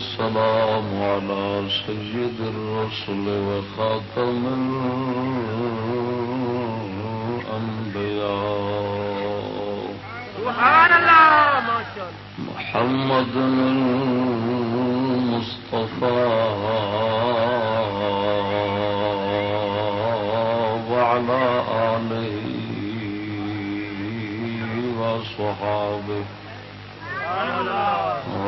والسلام على سيد الرسل وخاتم الأنبياء. سبحان الله ما شاء الله. محمد المصطفى. وعلى آله وصحابه.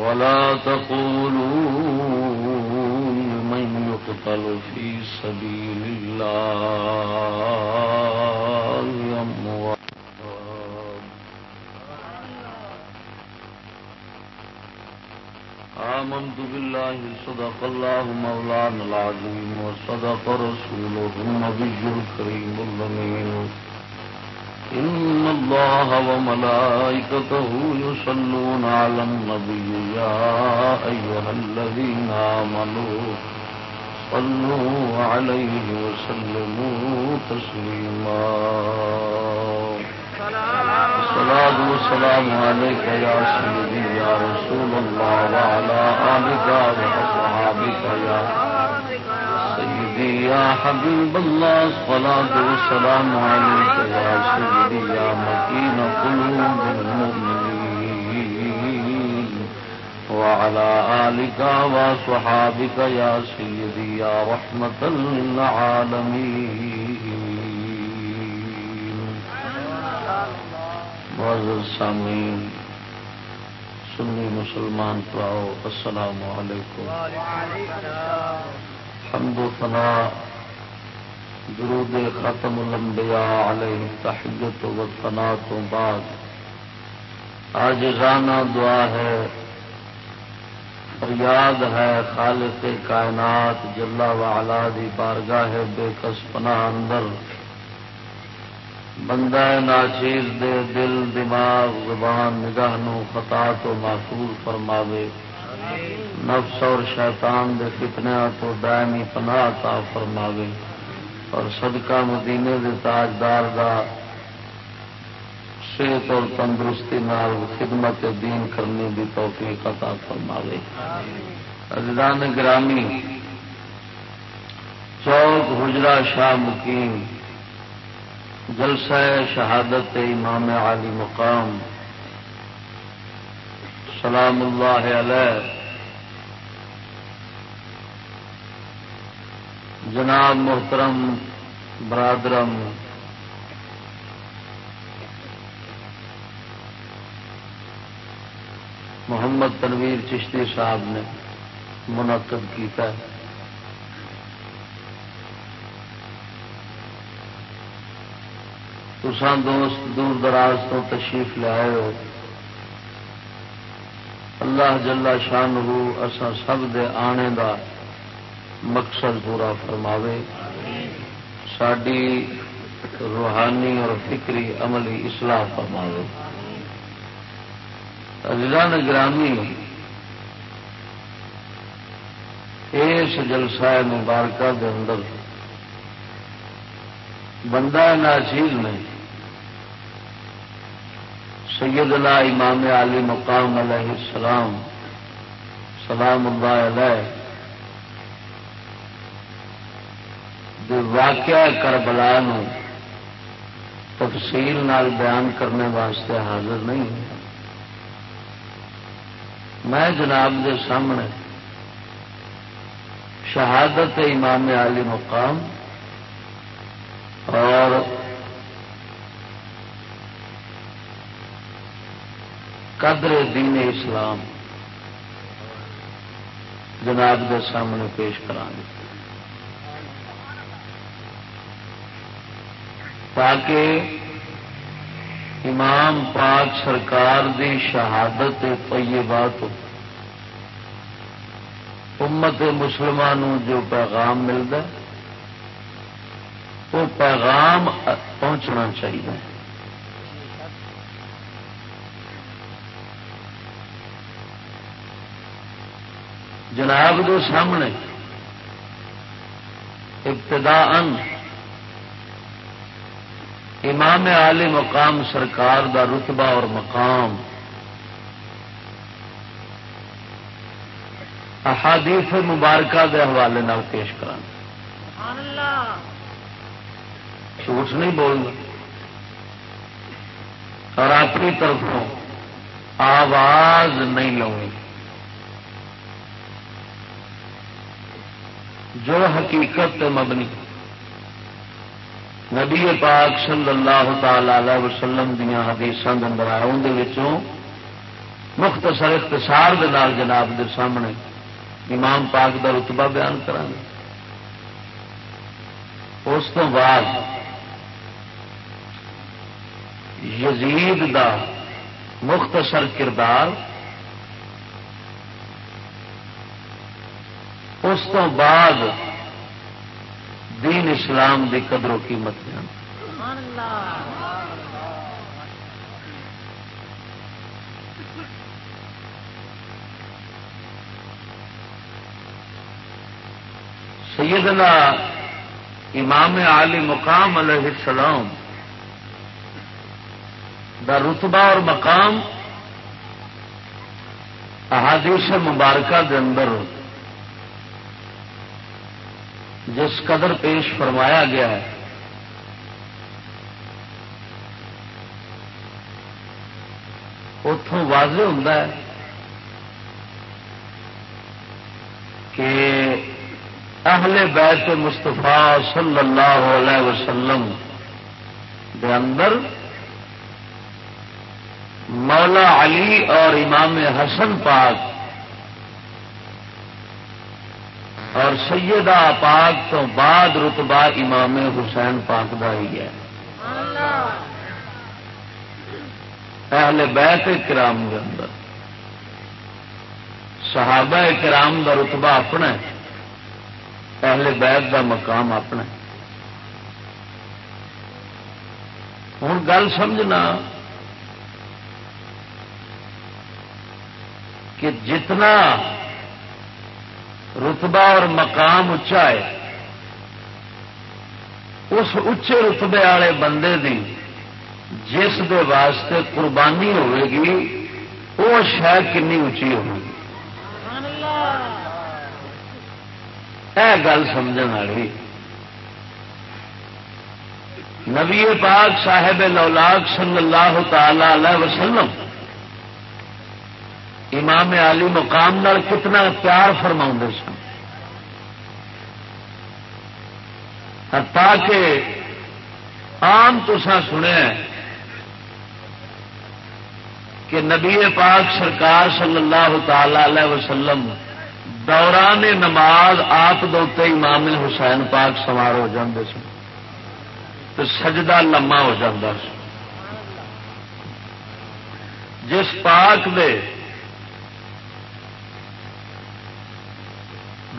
ولا تقولوا لمن يقتل في سبيل الله أموات آمنت بالله صدق الله مولانا العظيم وصدق رسوله النبي الكريم الأمين. إن الله وملائكته يصلون على النبي يا أيها الذين آمنوا صلوا عليه وسلموا تسليما. الصلاة والسلام عليك يا سيدي يا رسول الله وعلى آلك وأصحابك يا سيدي يا حبيب الله الصلاة والسلام عليك يا سيدي يا مكين قلوب المؤمنين. وعلى آلك وصحابك يا سيدي يا رحمة للعالمين معزز سامعین، سنی مسلمان پراؤ السلام علیکم. حمد و ثنا درود ختم الانبیاء علیہ تحیت و ثنا تو بعد. آج رانا دعا ہے فریاد ہے خالق کائنات جلا وعلا دی بارگاہ بے کس پناہ اندر. بندہ ناچیز دے دل، دماغ، زبان نگاہ نو خطا تو محفوظ فرماوے. نفس اور شیطان دے فتنیا تو دائمی پناہ عطا فرماوے اور صدقہ مدینے دے تاجدار دا صحت اور تندرستی نال خدمت دین کرنے دی توفیق عطا فرماوے۔ عزیزان گرامی، چوک حجرا شاہ مقیم، جلسہ شہادت امام علی مقام، سلام اللہ علیہ۔ جناب محترم، برادرم۔ محمد تنویر چشتی صاحب نے منعقد کیا تسان دوست دور دراز تو تشریف لے ہو۔ اللہ جلا شان ہو اسا سب دے آنے دا مقصد پورا فرماوے۔ ساری روحانی اور فکری عملی اصلاح فرماوے۔ عزیزان گرامی اس جلسہ مبارکہ دے اندر بندہ ناچیز میں سیدنا امام علی مقام علیہ السلام سلام اللہ علیہ دے واقعہ کربلا نو تفصیل نال بیان کرنے واسطے حاضر نہیں میں جناب دے سامنے شہادت امام علی مقام اور قدر دین اسلام جناب کے سامنے پیش کرا تاکہ امام پاک سرکار دی شہادت طیبات امت مسلمان جو پیغام ملتا وہ پیغام پہنچنا چاہیے۔ جناب دے سامنے ابتدا امام عالی مقام سرکار دا رتبہ اور مقام۔ احادیث مبارکہ دے حوالے نال پیش کرا جھوٹ نہیں بولنا۔ اور اپنی طرفوں آواز نہیں لونی۔ جو حقیقت مبنی۔ نبی پاک صلی اللہ تعالی وسلم دیا حدیث اندر آئے مختصر اختصار دے نال جناب دے سامنے امام پاک دا رتبہ بیان کریں گے اس تو بعد یزید دا مختصر کردار، اس تو بعد دین اسلام دی قدر و قیمت بیان سیدنا امام علی مقام علیہ السلام دا رتبہ اور مقام احادیث مبارکہ دے اندر جس قدر پیش فرمایا گیا ہے۔ اتوں واضح ہوں کہ اہل بیت مستفا صلی اللہ علیہ وسلم دے اندر مولا علی اور امام حسن پاک اور سیدہ پاک تو بعد رتبہ امام حسین پاک دا ہی ہے۔ اہل بیت کرام کے اندر۔ صحابہ کرام دا رتبہ اپنا ہے۔ اہل بیت دا مقام اپنا ہے۔ ہوں گل سمجھنا کہ جتنا رتبہ اور مقام اچا ہے۔ اس اچے رتبے والے بندے دی جس دے واسطے قربانی ہوے گی وہ شاید کنی اچھی ہوگی؟ یہ گل سمجھ والی۔ نبی پاک صاحب لولاک صلی اللہ تعالی علیہ وسلم امام علی مقام نال کتنا پیار فرما سن۔ تاکہ عام تسا سنیا کہ نبی پاک سرکار صلی اللہ تعالی علیہ وسلم دوران نماز آپ دوتے امام حسین پاک سوار ہو جاندے سن۔ تو سجدہ لما ہو جاتا جس پاک دے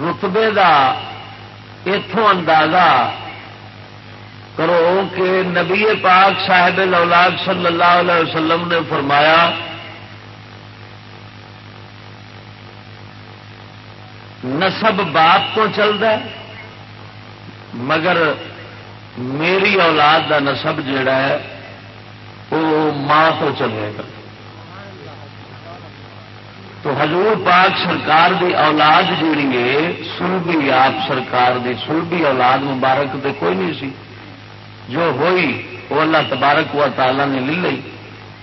رتبے دا اتوں اندازہ کرو کہ نبی پاک صاحب لولاک صلی اللہ علیہ وسلم نے فرمایا، نسب باپ تو چلتا ہے، مگر میری اولاد دا نسب جڑا ہے، وہ ماں تو چلے گا۔ تو حضور پاک سرکار دی اولاد جیڑی ہے، سلبی آپ سرکار دی سلبی اولاد مبارک تے کوئی نہیں سی۔ جو ہوئی، وہ اللہ تبارک و تعالی نے لے لی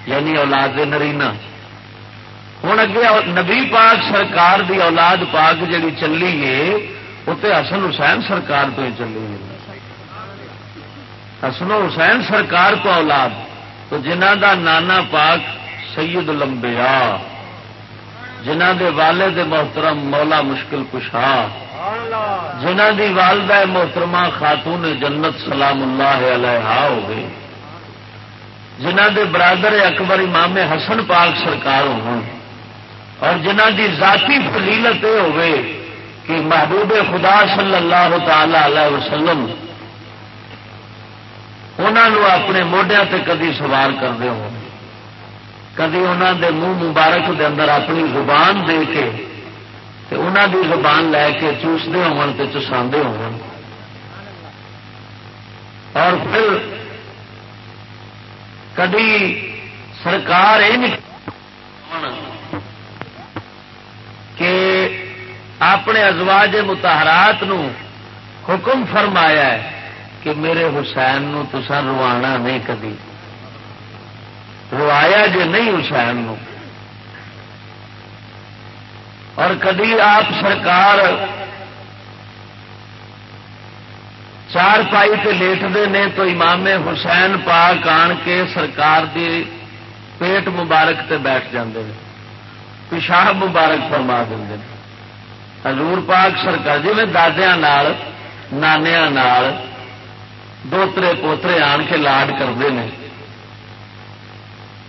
یعنی اولاد نرینا۔ ہوں اگے نبی پاک سرکار دی اولاد پاک جڑی چلی ہے، وہ تو حسن حسین سرکار تو ہی چلی ہے۔ حسن حسین سرکار تو اولاد، تو جنہ دا نانا پاک سید لمبیا جنہ دے والد محترم مولا مشکل کشا جنہ دی والدہ محترمہ خاتون جنت سلام اللہ علیہ ہو گئی جنہ دے برادر اکبر امام حسن پاک سرکار ہو اور جنہ دی ذاتی فلیلت یہ کہ محبوب خدا صلی اللہ تعالی علیہ وسلم انہوں اپنے موڈیا تے کدی سوار کرتے ہو کدی انہوں دے منہ مبارک دے اندر اپنی زبان دے کے تے انہوں دی زبان لے کے چوستے ہو چسا ہو اور پھر کدی سرکار یہ نہیں کہ اپنے ازواج متحرات نو حکم فرمایا ہے کہ میرے حسین نو تسا روانا نہیں کبھی روایا جے نہیں حسین نو۔ اور کدی آپ سرکار چار پائی تے لیٹتے ہیں تو امام حسین پاک آن کے سرکار دی پیٹ مبارک تے بیٹھ جاندے ہیں پیشاب مبارک فرما دیں حضور پاک سرکار جی میں دادیا نانیا دوترے پوترے آن کے لاڈ کرتے ہیں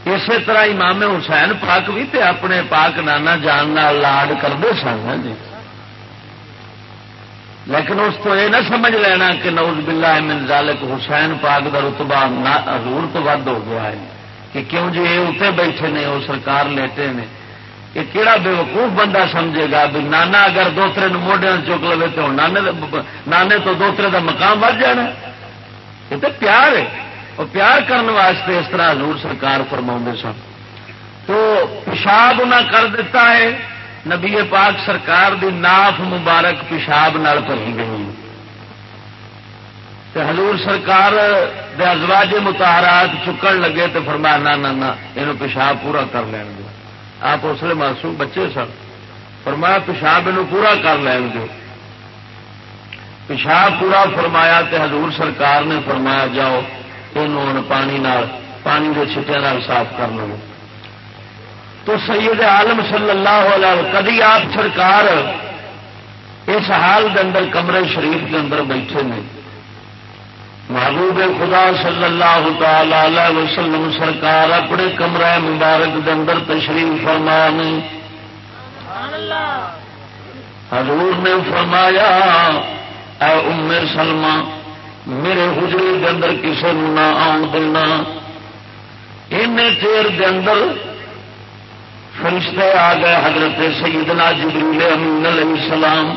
اسی طرح امام حسین پاک بھی تے اپنے پاک نانا جان لاڈ کرتے سن ہاں جی۔ لیکن اس کو یہ نہ سمجھ لینا کہ نوز بلا من ذالک حسین پاک کا رتبا حضور تو ود ہو گیا ہے۔ کہ کیوں جی یہ اتنے بیٹھے نے، وہ سرکار لیٹے نے۔ یہ کہڑا بے وقوف بندہ سمجھے گا بھی نانا اگر دوسرے موڈیا چک لے تو نانے نانے تو دوسرے کا مقام بڑھ جانا۔ یہ تو پیار ہے۔ وہ پیار کرنے واسطے اس طرح حضور سرکار فرما سن۔ تو پیشاب انہیں کر دیتا ہے، نبی پاک سرکار دی ناف مبارک پیشاب نال بھری گئی حضور سرکار دے ازواج متحرات چکن لگے تو فرمایا، نہ یہ پیشاب پورا کر لین گے آپ اس لیے معصوم بچے سن۔ فرمایا، پیشاب یہ پورا کر لین گے پیشاب پورا فرمایا تے حضور سرکار نے فرمایا، جاؤ۔ یہ پانی نال پانی کے چھٹے صاف کر لو تو سید عالم صلی اللہ علیہ کدی آپ سرکار اس حال کے اندر کمرے شریف کے اندر بیٹھے نے محبوب خدا صلی اللہ تعالی وسلم سرکار اپنے کمرے مبارک اندر تشریف فرما حضور نے فرمایا اے ام سلمہ میرے حجرے کے اندر کسی نہ آن دینا۔ ان چیر کے اندر فرشتے آ گئے حضرت سیدنا جبریل امین علیہ السلام۔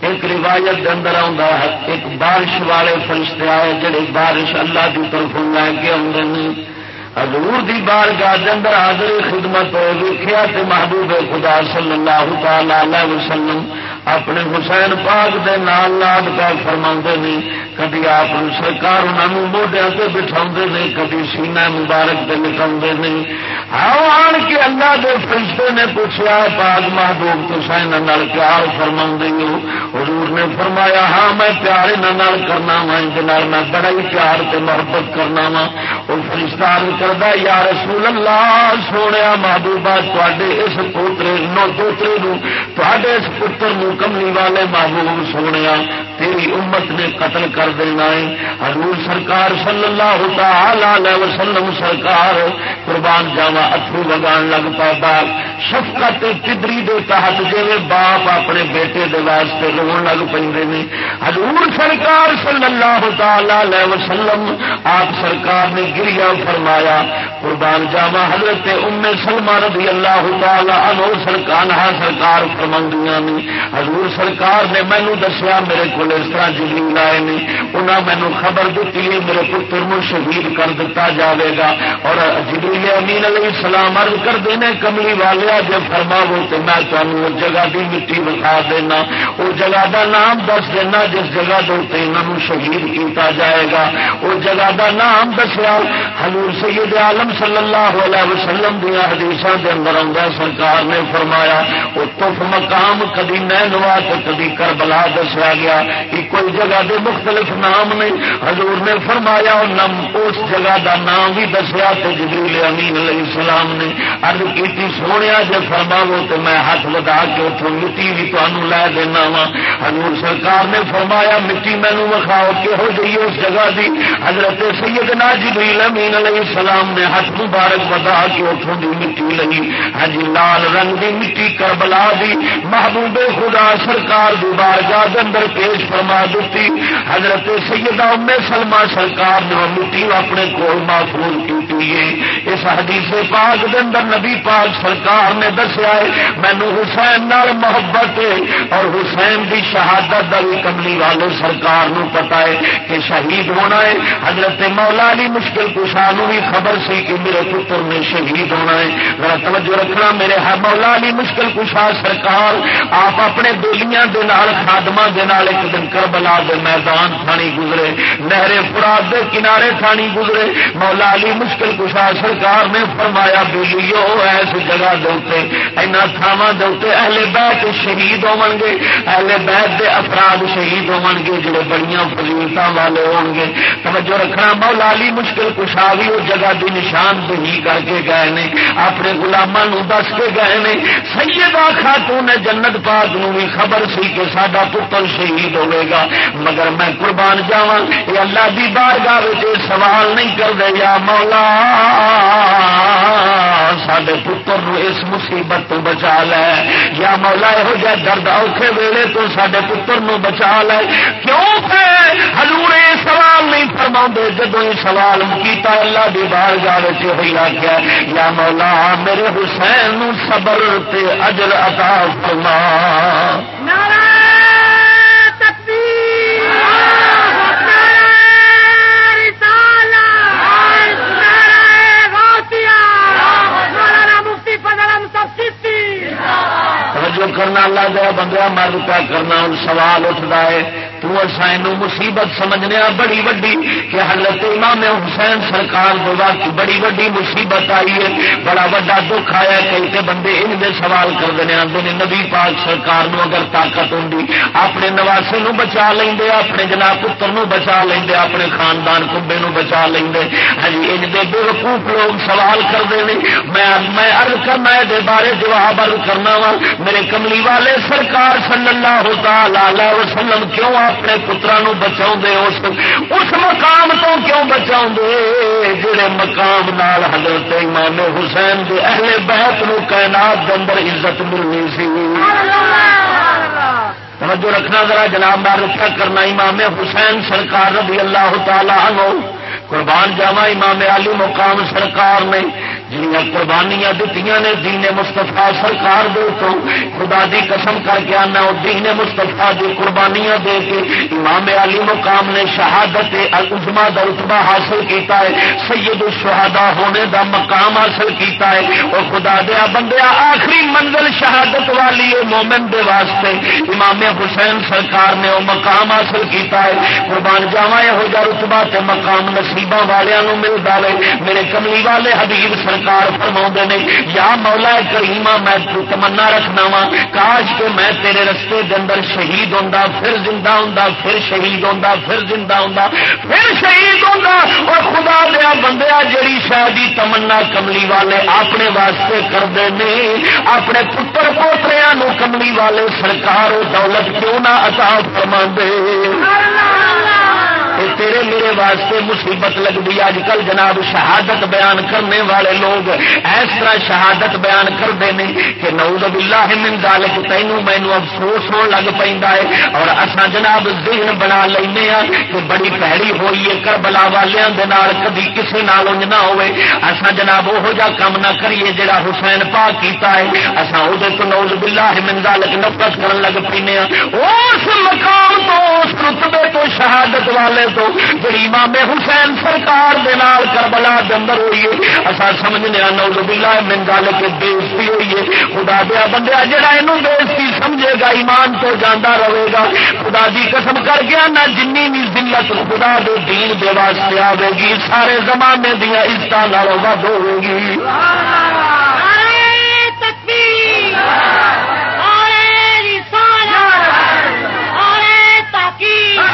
ایک روایت کے اندر آتا ہے، ایک بارش والے فرشتے آئے جڑے بارش اللہ کی طرف لے کے آدھے حضور دی بار گاہ اندر حاضر خدمت ویخیا محبوب خدا صلی اللہ تعالی علیہ وسلم اپنے حسین پاک دے نال لاد کا فرما نہیں کدی آپ سرکار انہوں موڈیا سے بٹھا نہیں کدی سینا مبارک سے لکھا نہیں آؤ آن کے اللہ دے فرشتے نے پوچھا پاک محبوب تو سائن پیار فرما ہو حضور نے فرمایا ہاں میں پیار انہوں کرنا وا ان میں بڑا ہی پیار سے محبت کرنا وا وہ فرشتہ کرتا یا رسول اللہ سونے محبوبہ تے اس پوترے نو دوترے تے اس پتر کملی والے محبوب سونے تیری امت نے قتل کر دینا ہے۔ حضور سرکار صلی اللہ تعالی وسلم سرکار، قربان جاوا اترو لگان لگ پا باپ۔ شفقت پدری دے تحت جی باپ اپنے بیٹے دے واسطے رون لگ پہ حضور سرکار صلی اللہ تعالی وسلم، آپ سرکار نے گریا فرمایا۔ قربان جاوا حضرت ام سلمہ رضی اللہ تعالی عنہ سرکار ہاں سرکار فرمندیاں حضور سرکار نے مینو دسیا، میرے کو اس طرح جمیل آئے نے انہوں مینو خبر دیتی میرے پتر نو شہید کر دیتا جاوے گا۔ اور جبریل امین علیہ السلام عرض کر دینے، کملی والے جب فرماو تو میں تمہیں اس جگہ کی مٹی بکھا دینا۔ اس جگہ کا نام دس دینا، جس جگہ کے انہوں شہید کیتا جائے گا۔ اس جگہ کا نام دسیا، حضور سید عالم صلی اللہ علیہ وسلم دیا حدیث کے اندر آدھا سرکار نے فرمایا وہ تف مقام کدی نینوا تو کدی کربلا دسیا گیا کہ کوئی جگہ دے مختلف نام نے۔ حضور نے فرمایا نم، اس جگہ دا نام بھی دسیا تو جبریل امین علیہ السلام نے۔ ارد کی سونے جی فرماو تو میں ہاتھ بدا کے اتوں مٹی بھی تمہوں لے دینا وا۔ حضور سرکار نے فرمایا، مٹی مینو وکھاؤ کہہو جی اس جگہ دی؟ حضرت سیدنا جبریل امین علیہ السلام نے ہاتھ مبارک بدا کے اتوں دی مٹی لگی ہاں جی، لال رنگ دی مٹی کربلا دی، محبوب خدا سرکار دی بارگاہ اندر پیش فرما دیتی، حضرت سیدہ ام سلمہ سرکار نے مٹی اپنے کول محفوظ کی اس حدیث پاک دے اندر نبی پاک سرکار نے دسیا ہے مینو حسین نال محبت اور حسین دی شہادت دا بھی کملی والے سرکار نو پتا ہے کہ شہید ہونا ہے۔ حضرت مولا علی مشکل کشا بھی خبر سی کہ میرے پتر نے شہید ہونا ہے۔ ذرا توجہ رکھنا میرے ہاں، مولا علی مشکل کشا سرکار، آپ اپنے بےلیاں خادمہ ایک دن کربلا دے میدان تھانی گزرے، نہرے فراد دے کنارے تھانی گزرے۔ مولا علی مشکل کشا سرکار نے فرمایا بولیو ایس جگہ دے اینا تھاوا دے اہل بیت شہید ہو گے۔ اہل بیت دے افراد شہید ہو گے، جڑے بڑیاں فضیلت والے ہو گے۔ توجہ رکھنا، مولا علی مشکل کشا بھی اس جگہ کی نشان دہی کر کے گئے نے، اپنے گلاموں دس کے گئے نے۔ سیدہ خاتون جنت پاک نو بھی خبر سی کہ سڈا پتر شہید ہوے گا۔ مگر میں قربان جاوا یہ اللہ دی بارگاہ سوال نہیں کر دے یا مولا سڈے پتر نو اس مصیبت تو بچا لے۔ یا مولا، یہو جہ درد اوکھے ویلے تو سڈے پتر نو بچا لے۔ کیوں ہزور یہ سوال نہیں فرما جدو سوال کیتا اللہ دی بارگاہ ہوئی آخیا یا مولا، میرے حسین نو صبر تے اجر عطا فرما۔ نارا تکبیر! کرنا، اللہ دیا بندہ مرد پیا کرنا ہوں سوال اٹھتا ہے۔ تو حسین مصیبت سمجھنے بڑی وڈی کہ حضرت امام حسین سرکار دو وقت بڑی وڈی مصیبت آئی ہے۔ بڑا وڈا دکھ آیا کئی تے بندے ان دے سوال کرتے ہیں آتے ہیں نبی پاک سرکار نو اگر طاقت ہوں اپنے نواسے نو بچا لیں اپنے جناب پتر نو بچا لیں اپنے خاندان کمبے نو بچا لیں ہاں جی ان دے بے وقوف لوگ سوال کرتے ہیں میں میں ارد کرنا یہ بارے جواب ارد کرنا وا۔ میرے کملی والے سرکار صلی اللہ تعالی وسلم کیوں اپنے پترا بچا اس اس مقام تو کیوں بچا جڑے مقام نال حضرت امام حسین کے اہل بہت نو کائنات کے اندر عزت ملنی سی۔ توجہ رکھنا ذرا جناب میں رکھا کرنا، امام حسین سرکار رضی اللہ تعالی عنہ قربان جاوا امام علی مقام سرکار نے جنیا قربانیاں دیتی نے دین مستفا سرکار دے تو خدا دی قسم کر کے آنا وہ دین مستفا دی قربانیاں دے کے امام علی مقام نے شہادت الزما کا رتبہ حاصل کیتا ہے، سید الشہدا ہونے دا مقام حاصل کیتا ہے۔ اور خدا دیا بندیا آخری منزل شہادت والی مومن دے واسطے امام حسین سرکار نے وہ مقام حاصل کیتا ہے۔ قربان جاوا یہ رتبہ تے مقام نصیبہ والوں ملتا ہے میرے کملی والے حبیب سرکار فرما نے، یا مولا کریما میں تمنا رکھنا وا کاش کے میں تیرے رستے دے اندر شہید ہوں پھر زندہ ہوں پھر شہید ہوں پھر زندہ ہوں پھر شہید ہوں اور خدا دیا بندیا، جیڑی شاہی تمنا کملی والے اپنے واسطے کرتے ہیں اپنے پتر پوتریا کملی والے سرکار دولت کیوں نہ عطا فرما دے تیرے میرے واسطے مصیبت لگتی اج کل جناب شہادت بیان کرنے والے لوگ اس طرح شہادت بیان کرتے ہیں کہ نعوذ باللہ من ذالک، تینوں مینو افسوس ہو لگ پہ اور اصا جناب ذہن بنا لینے ہاں کہ بڑی پیڑی ہوئی ہے کربلا والوں کے کدی کسی نال نہ ہوئے۔ اصا جناب وہ جا کام نہ کریے جڑا حسین پا کیتا ہے۔ اصا وہ تو نعوذ باللہ من ذالک نفرت کرن لگ پینے ہاں اس مقام تو، اس رتبے تو، شہادت والے تو جی امام حسین سرکار دے نال کربلا اندر ہوئی ہے اصا سمجھنے نوز بلا من گل کے بےزتی ہوئی ہے خدا دیا بندہ جہاں یہ بےزتی سمجھے گا ایمان تو جانا رہے گا خدا دی قسم کر گیا نہ جن بھی ذلت خدا دے دین دے واسطے آئے گی سارے زمانے دیا عزت نالوں ود ہوے گی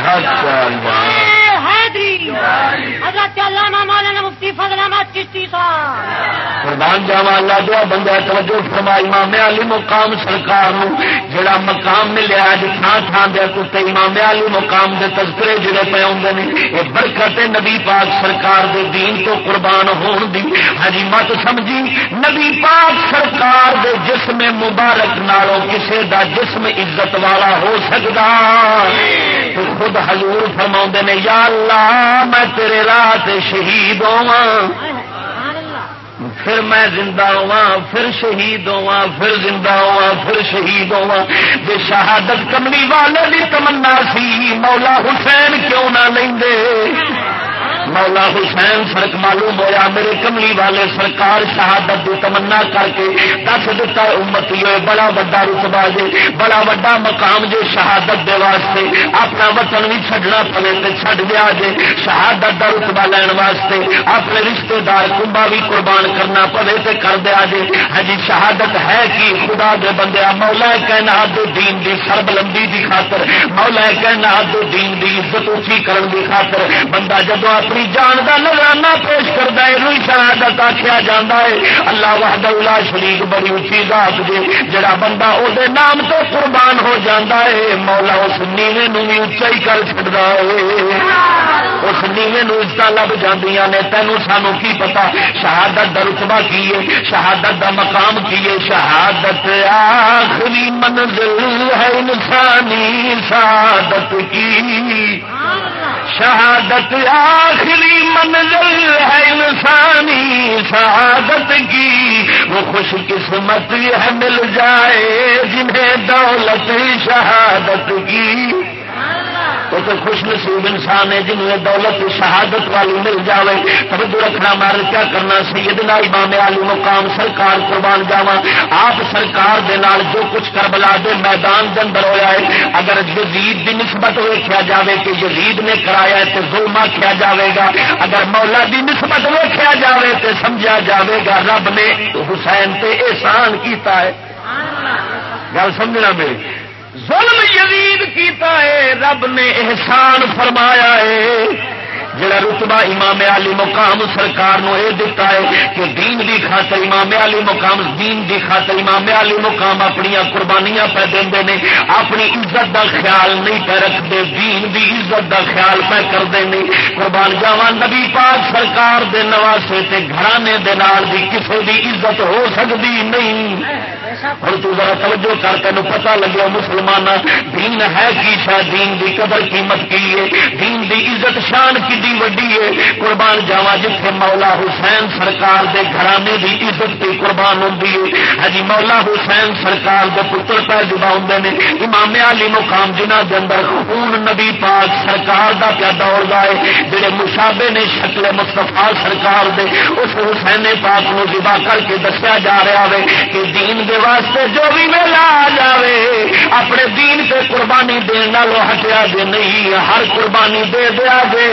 اچھا حضرت علامہ مولانا ہوگی تقبیر جاوا اللہ دیا بندہ توجہ فرمائی امام علی مقام سرکار نو، جڑا مقام ملیا اج تھان تھان دیا کتے، امام علی مقام دے تذکرے جڑے پہ آدھے نے یہ برکت نبی پاک سرکار دے دین تو قربان ہون دی۔ ہجی مت سمجھی، نبی پاک سرکار دے جسم مبارک نالوں کسے دا جسم عزت والا ہو سکتا تو خود حضور فرما نے، یا اللہ، میں تیرے رات شہید ہوں۔ ہوا پھر میں زندہ ہوا پھر شہید ہوا پھر زندہ ہوا پھر شہید ہوا بے شہادت کملی والے بھی تمنا سی مولا حسین کیوں نہ لیں مولا حسین فرق معلوم ہوا میرے کملی والے سرکار شہادت کی تمنا کر کے دس دتا امتی ہوئے بڑا وا رتبا جے، بڑا وا مقام جے شہادت دے واسطے، اپنا وطن بھی چڈنا پوے تو چڈ دیا جے، شہادت کا رتبا لین واسطے، اپنے رشتے دار کمبا بھی قربان کرنا پوے تو کر دیا جے۔ ہجی شہادت ہے کہ خدا دے بندے، مولا کہنا دو دین دی سربلندی دی خاطر، مولا کہنا دو دین دی عزت اچھی کرن دی خاطر، بندہ جدو اپنی اپنی جان کا نظرانہ پیش کرتا ہے یہ شہادت آخیا جا ہے۔ اللہ وحد اللہ شریف بڑی اچھی ذات جی جڑا بندہ وہ نام تو قربان ہو جاتا ہے، مولا اس نیوے نو بھی اچا ہی کر چڑتا ہے۔ اس نیوے نو عزت لب جاندیاں نے۔ تینوں سانو کی پتا شہادت کا رتبہ کی ہے؟ شہادت کا مقام کی ہے؟ شہادت آخری منزل ہے انسانی شہادت کی۔ شہادت آخری منزل ہے انسانی شہادت کی، وہ خوش قسمت ہے مل جائے، جنہیں دولت شہادت کی۔ تو تو خوش نصیب انسان ہے، جنہیں دولت شہادت والی مل جائے توجہ رکھنا مار کیا کرنا؟ سیدنا امام علی مقام سرکار قربان جاوا آپ سرکار دے نال جو کچھ کربلا دے میدان دے اندر ہویا ہے، اگر یزید دی نسبت ویکھیا جاوے کہ یزید نے کرایا ہے، تو ظلم آخیا جاوے گا۔ اگر مولا دی نسبت ویکھیا جاوے تو سمجھا جاوے گا، رب نے حسین تے احسان کیتا ہے۔ گل سمجھنا میری ظلم یزید کیتا ہے، رب نے احسان فرمایا ہے۔ جڑا رتبہ امام علی مقام سرکار نو اے دیتا ہے کہ دین دی خاطر امام علی مقام، دین دی خاطر امام علی مقام اپنی قربانیاں پہ دے نے، اپنی عزت دا خیال نہیں پہ رکھتے دین دی عزت دا خیال پہ کرتے ہیں قربان جاوا نبی پاک سرکار دے نواسے تے گھرانے دے نال دی کسے دی عزت ہو سکتی نہیں۔ ہر تو ذرا توجہ کر تین پتا لگے مسلمان دین ہے کی شاید دین دی قدر قیمت کی ہے؟ دین دی عزت شان کی وڈی ہے؟ قربان جاوا جتھے مولا حسین سرکار دے گھرانے دی عزت پہ قربان ہوں ہاں ہجی مولا حسین سرکار دے پتر پہ جدا ہوں نے۔ امام علی مقام جنہ دے اندر خون نبی پاک سرکار دا پیا دوڑ ہے۔ جڑے مشابے نے شکل مستفا سرکار دے، اس حسین پاک نو ذبح کر کے دسیا جا رہا ہے کہ دین دے واسطے جو بھی میلا آ جائے اپنے دین سے قربانی دن ہٹیا جے نہیں، ہر قربانی دے دیا جے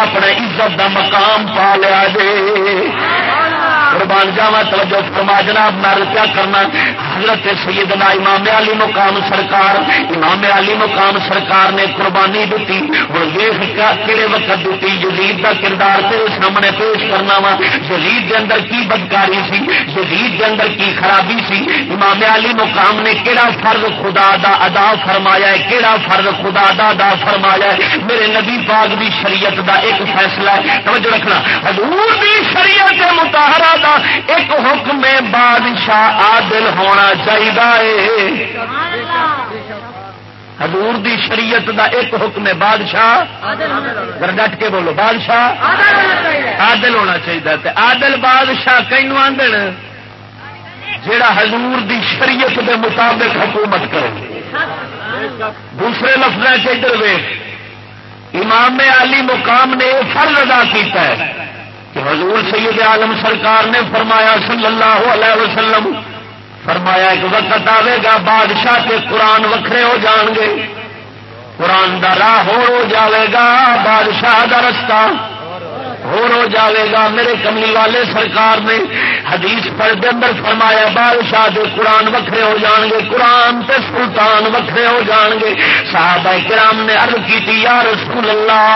اپنے عزت دا مقام پا لیا جے قربان جاوا توجہ فرما جناب، میں کیا کرنا، حضرت سیدنا امام علی مقام سرکار، امام علی مقام سرکار نے قربانی دیتی ہوں دیکھ کہڑے وقت دیتی، یزید کا کردار تیرے سامنے پیش کرنا وا، یزید کے اندر کی بدکاری سی، یزید کے اندر کی خرابی سی، امام علی مقام نے کہڑا فرض خدا دا ادا فرمایا ہے کہڑا فرض خدا دا ادا فرمایا ہے، میرے نبی پاک دی شریعت دا ایک فیصلہ ہے، توجہ رکھنا، حضور دی شریعت متحرہ دا ایک حکم بادشاہ عادل ہونا چاہیے حضور دی شریعت دا ایک حکم ہے بادشاہ ڈٹ کے بولو، بادشاہ عادل ہونا چاہیے عادل بادشاہ کئی آدھے جڑا حضور دی شریعت دے مطابق حکومت کرے۔ دوسرے لفظ ادھر امام علی مقام نے فرض ادا کیتا ہے۔ حضور سید عالم سرکار نے فرمایا صلی اللہ علیہ وسلم، فرمایا ایک وقت آئے گا، بادشاہ کے قرآن وکھرے ہو جان گے۔ قرآن دا راہ ہو جاوے گا، بادشاہ دا رستہ۔ ہو جاوے گا۔ میرے کملی والے سرکار نے حدیث پر دے اندر فرمایا، بادشاہ دے قرآن وکھرے ہو جان گے، قرآن تے سلطان وکھرے ہو جان گے۔ صحابہ کرام نے عرض کی یا رسول اللہ،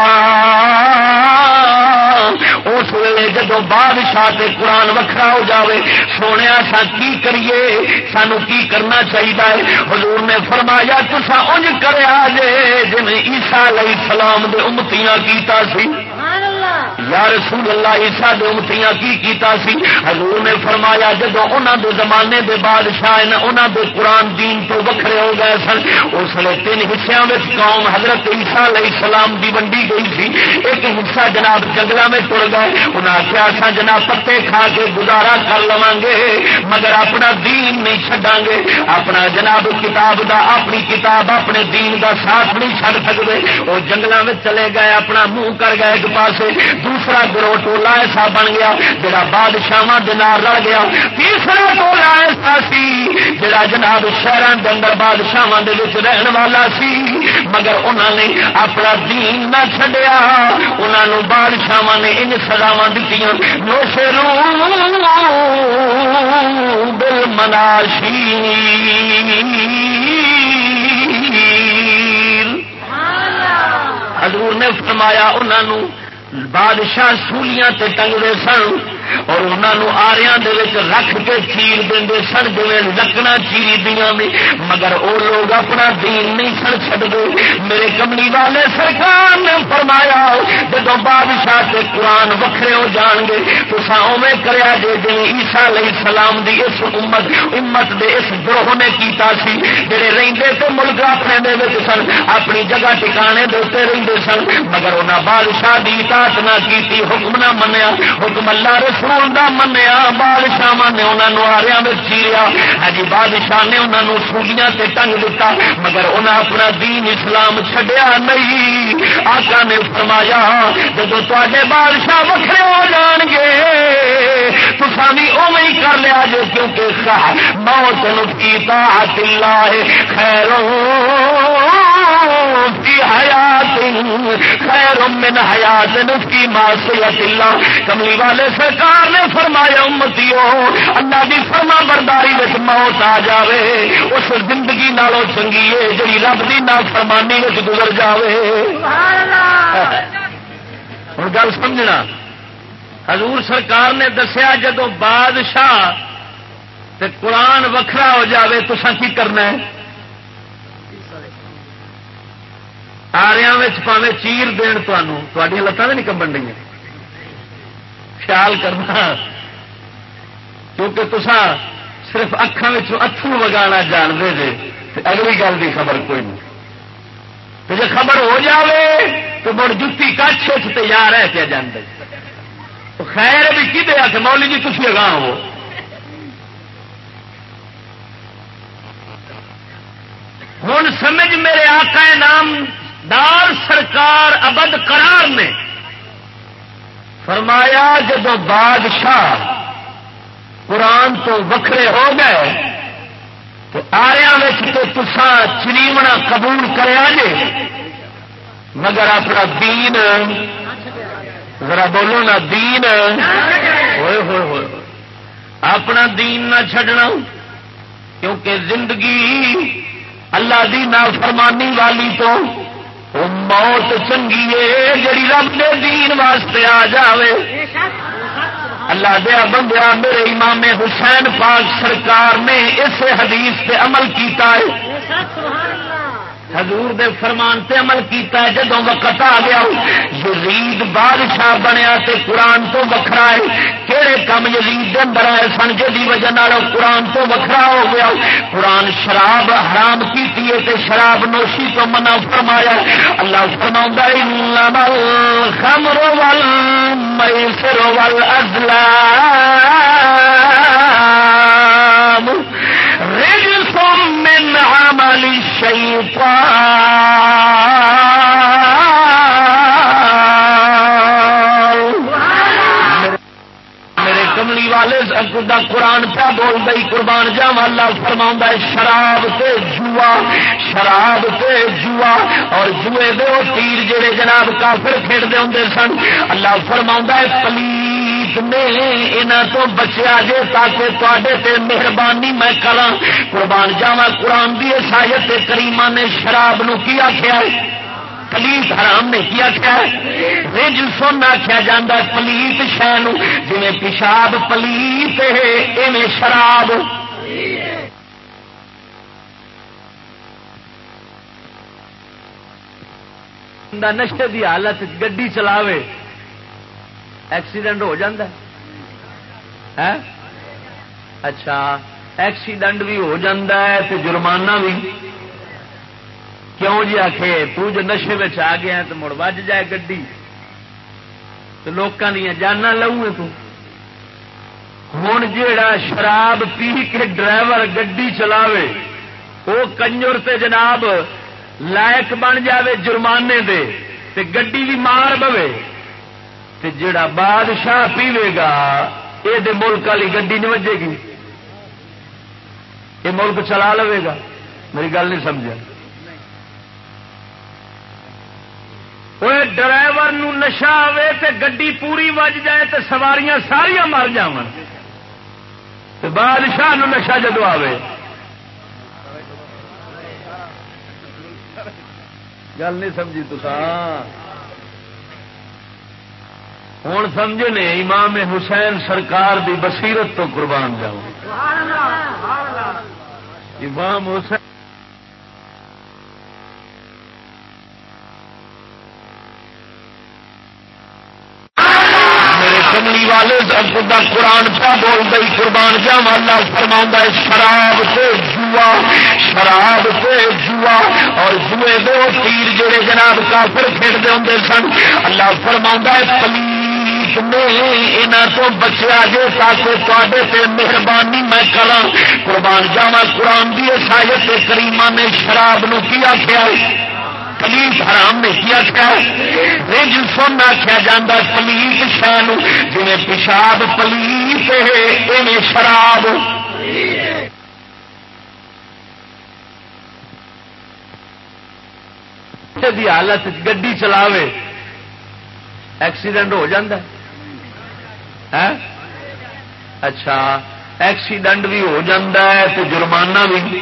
اس ویلے جب بادشاہ تے قرآن وکھرا ہو جاوے، سونے سا کی کریے؟ سانو کی کرنا چاہیے حضور نے فرمایا تسا انج کریا جے جی عیسا علیہ السلام دے امتیاں کیتا سی۔ یا رسول اللہ عیسا دے امتیاں کی کیتا سی؟ حضور نے فرمایا، جدو انہوں دے زمانے دے بادشاہ انہوں دے قرآن دین تو وکھرے ہو گئے سن۔ اس لیے تین حصوں میں قوم حضرت عیسا علیہ السلام دی ونڈی گئی سی۔ ایک حصہ جناب جنگل میں تر گئے۔ انہیں آخیا اصا جناب پتے کھا کے گزارا کر لوا گے مگر اپنا دین نہیں چڈا گے اپنا جناب کتاب دا، اپنی کتاب، اپنے دین دا ساتھ نہیں چڑ سکتے وہ جنگل میں چلے گئے، اپنا منہ کر گئے ایک پاس دوسرا گروہ ٹولا ایسا بن گیا جڑا بادشاہ لڑ گیا۔ تیسرا ٹولا ایسا سی جڑا جناب شہروں کے اندر بادشاہ رہن والا سی۔ مگر انہوں نے اپنا دین نہ چڈیا انہوں بادشاہ نے ان سزاوا دیتی نو بل مناشی۔ حضور نے فرمایا انہوں بادشاہ سولیاں تے ٹنگتے سن۔ اور انہوں آریا رکھ کے چیر دے سن جی لکڑا چیری دیا میں مگر وہ لوگ اپنا دین نہیں سن چڑتے میرے کملی والے سرکار نے فرمایا جب بادشاہ کے قرآن وکھرے ہو جان گے تو اوے کریا جے جی عیسا علیہ السلام دی اس امت امت دے اس گروہ نے کیتا سی۔ جڑے رہندے تو ملک اپنے دے سن، اپنی جگہ ٹکانے دے رہندے سن، مگر انہاں بادشاہ دی اطاعت نہ کیتی، حکم نہ منیا۔ حکم اللہ رسول دا منیا ہاں جی، بادشاہ نے انہوں آریا میں چیریا۔ ہاں بادشاہ نے انہوں سولیاں تے ٹنگ دیتا مگر انہیں اپنا دین اسلام چھڈیا نہیں۔ آقا نے فرمایا جب تے بادشاہ وکھرے ہو جان گے تو سانی اوے ہی کر لیا جی کیونکہ موت نفی تا اللہ خیروں کی حیات، خیر من حیات نفی معصیت اللہ۔ کملی والے سرکار نے فرمایا امتیو اللہ دی فرما برداری وچ موت آ جاوے اس زندگی نالوں چنگی ہے جی رب دی نا فرمانی وچ گزر جاوے۔ ہوں گل سمجھنا حضور سرکار نے دسیا جدو بادشاہ تے قرآن وکھرا ہو جاوے تو کی کرنا ہے؟ آریا پاوے چیر دین تمہیں لتان نہیں کمبن دیا خیال کرنا۔ کیونکہ تسا صرف اکھان اتو وگا جانتے جی اگلی گل کی خبر کوئی نہیں۔ تو جی خبر ہو جاوے، تو مڑ جتی کچھ تیار ہے کیا جانے خیر بھی کی دیا کہ مولی جی تھی اگاں ہو۔ ہوں سمجھ میرے آقا نام دار سرکار ابد قرار نے فرمایا جب بادشاہ قرآن تو وکھرے ہو گئے، تو آریا تو تسا چریمنا قبول جے، مگر اپنا دین، ذرا بولو نا دین، ہوئے ہوئے ہوئے۔ اپنا دین نہ چھڈنا، کیونکہ زندگی اللہ دی نافرمانی والی تو موت چنگی ہے جڑی رب دے دین واسطے آ جاوے۔ اللہ دیا بندیا میرے امام حسین پاک سرکار نے اس حدیث پہ عمل کیتا ہے۔ حضور دے فرمان تے عمل کیتا ہے جدو وقت آ گیا، یزید بادشاہ بنیا تے قرآن تو وکھرا ہے۔ کہڑے کم یزید دے اندر آئے سن جی وجہ قرآن تو وکھرا ہو گیا۔ قرآن شراب حرام کی تے شراب نوشی تو منع فرمایا۔ اللہ فرما خمر ول میسر ول ازلا من عمل میرے کملی والے دا قرآن پہ بول گئی قربان جاوا اللہ فرما شراب تے جوا، شراب تے جوا۔ اور جوئے دے تیر جڑے جناب کافر کھیڑتے ہوں سن، اللہ فرما پلیت نے یہاں تو بچیا جے تاکہ تے مہربانی میں کرا قربان جاوا قرآن کی عیسائیت کریمہ نے شراب نو کی آخیا پلیت حرام نے کیا کیا رج سن آخیا جا پلیت شہ جی پیشاب پلیت ہے شراب۔ نشے کی حالت گڈی چلاوے۔ ایکسیڈنٹ ہو جا اچھا ایکسیڈنٹ بھی ہو تو جرمانہ بھی کیوں جی آخ جو نشے میں آ گیا تو مڑ وج جائے گی تو لوگوں دیا جانا لو ہوں جا شراب پی کے ڈرائیور گڈی چلاوے وہ کنجر تے جناب لائق بن جاوے جرمانے دے تے بھی مار پوے تے جڑا بادشاہ پیوے گا یہ ملک والی گڈی نہیں وجے گی۔ یہ ملک چلا لو گا۔ میری گل نہیں سمجھا۔ ڈرائیور نشا آئے تو گی پوری وج جائے تو سواریاں ساریا مر جا بادشاہ نشا جدو آئے گل نہیں سمجھی تو ہوں سمجھے نے امام حسین سرکار دی بصیرت تو قربان جاؤ۔ امام حسین والے قرآن پا بول گئی قربان جاوا اللہ فرما شراب سے جوا، شراب سے جوا۔ اور جوئے دو تیر جڑے جناب کافر کھیلتے ہوں سن، اللہ فرما پلیس نے یہاں تو بچیا جے تاکہ تے مہربانی میں کرا قربان جاوا قرآن کی عیسائیت کریمہ نے شراب نو کیا کیا پلیس حرام نے کیا کیا رج سن آخیا جا پلیس شہ جی پیشاب پلیس ہے شراب۔ دی حالت گڈی چلاوے، ایکسیڈنٹ ہو جاتا ہے۔ اچھا ایکسیڈنٹ بھی ہو جاتا ہے تو جرمانہ بھی۔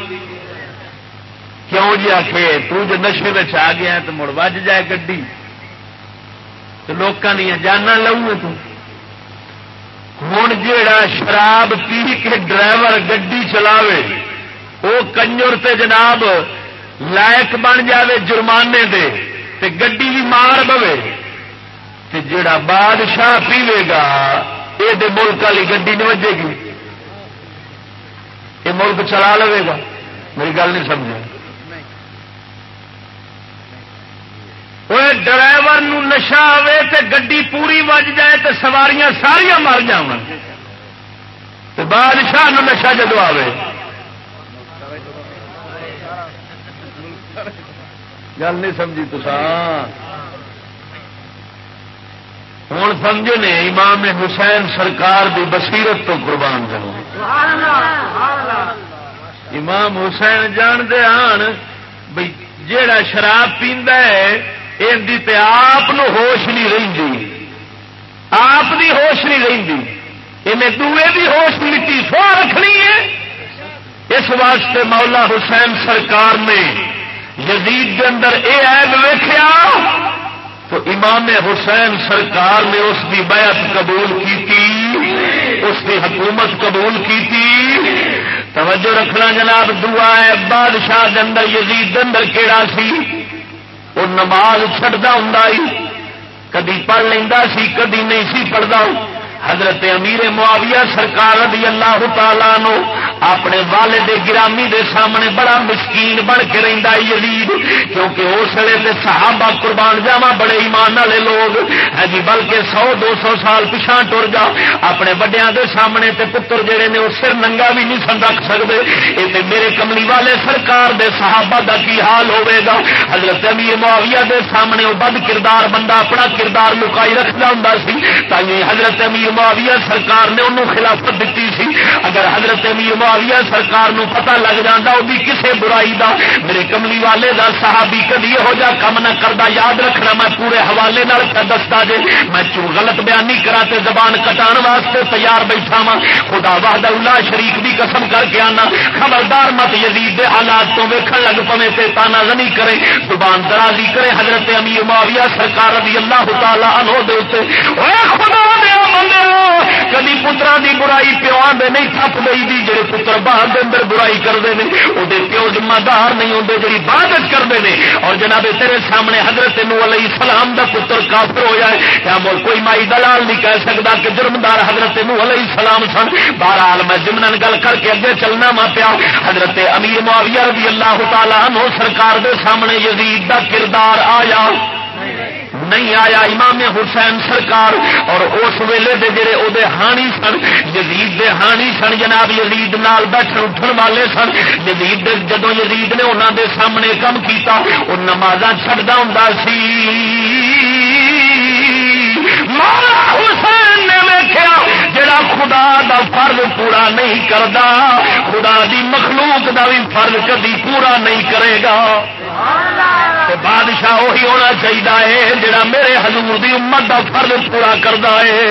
کیوں جی آخ جو نشے میں آ گیا تو مڑ وج جائے گی تو لوگوں دیا جانا لوں ہوں جا شراب پی کے ڈرائیور گڈی چلاوے وہ کنجر تے جناب لائق بن جاوے جرمانے دے، تے گڈی بھی مار پوے جڑا بادشاہ پیوے گا یہ ملک والی گڈی نہیں وجے گی۔ یہ ملک چلا لے گا۔ میری گل نہیں سمجھا ڈرائیور نشا آئے تو گی پوری وج جائے تو سواریاں ساریا مر جا بادشاہ نشا جدو آئے گل نہیں سمجھی تو ہوں سمجھے نے امام حسین سرکار دی بصیرت تو قربان کرو امام حسین جانتے آن بھائی جیڑا شراب پیندا ہے آپ ہوش نہیں رہی آپ دی ہوش نہیں رہی انہیں دوے بھی ہوش مٹی سو رکھنی ہے۔ اس واسطے مولا حسین سرکار نے یزید کے اندر یہ ایب ویخیا تو امام حسین سرکار نے اس کی بیعت قبول کی تھی اس کی حکومت قبول کی تھی توجہ رکھنا جناب، دعا ہے، بادشاہ دندر یزید اندر کیڑا سی؟ وہ نماز چڑھتا ہوں کدی پڑھ لینا سی، کدی نہیں سی پڑھتا حضرت امیر معاویہ سرکار رضی اللہ تعالی نو اپنے والد گرامی دے سامنے بڑا مسکین بن کے رہتا یزید، کیونکہ اس ویلے تے صحابہ قربان جاوا بڑے ایمان والے لوگ۔ ہے جی بلکہ سو دو سو سال پچھا ٹر جا۔ اپنے وڈیا دے سامنے تے پتر جڑے نے وہ سر ننگا بھی نہیں سن رکھ سکتے یہ میرے کملی والے سرکار دے صحابہ دا کی حال ہوے گا؟ حضرت امیر معاویہ دے سامنے وہ بد کردار بندہ، اپنا کردار لکائی رکھتا ہوں سی۔ تھی حضرت امیر معاویہ سرکار نے انہوں خلافت دیتی سی۔ اگر حضرت امیر معاویہ سرکار نو پتہ لگ جاتا وہ کسے برائی دا، میرے کملی والے دا صحابی کدی یہو جا کم نہ کرتا یاد رکھنا میں پورے حوالے دستا جے۔ میں چوں غلط بیانی کرا تے زبان کٹان واسطے تیار بیٹھا وا خدا واہد اللہ شریف بھی قسم کر کے آنا۔ خبردار مت یزید دے حالات تو ویکھن لگ پوے تے تانا زنی کرے۔ زبان درازی کرے حضرت امیر معاویہ سرکار رضی اللہ تعالی عنہ دے اوتے خدا دے بندے کدی پترا دی برائی پیو آدھے نہیں، تھپ گئی دی جی پتر باہر دے اندر برائی کرتے ہیں وہ پیو ذمہ دار نہیں ہوتے جی بادت کرتے ہیں اور جناب تیرے سامنے حضرت نو علیہ السلام دا پتر کافر ہو جائے کیا مول کوئی مائی دلال نہیں کہہ سکتا کہ جرمدار حضرت نو علیہ السلام سن؟ بہرحال میں جمن گل کر کے اگے چلنا وا پیا۔ حضرت امیر معاویہ رضی اللہ تعالیٰ عنہ سرکار دے سامنے یزید دا کردار آیا۔ نہیں آیا امام حسین سرکار اور اس ویلے دے جڑے او دے ہانی سن، یزید دے ہانی سن، جناب یزید نال بیٹھن اٹھن والے سن، یزید دے جدو یزید نے انہوں دے سامنے کم کیتا وہ نماز چڑھتا ہوں سی۔ مولا حسین نے ویخیا جڑا خدا دا فرض پورا نہیں کرتا خدا دی مخلوق دا بھی فرض کدی پورا نہیں کرے گا۔ بادشاہ وہی ہونا چاہیے جڑا میرے حضور دی امت دا فرض پورا کرتا ہے۔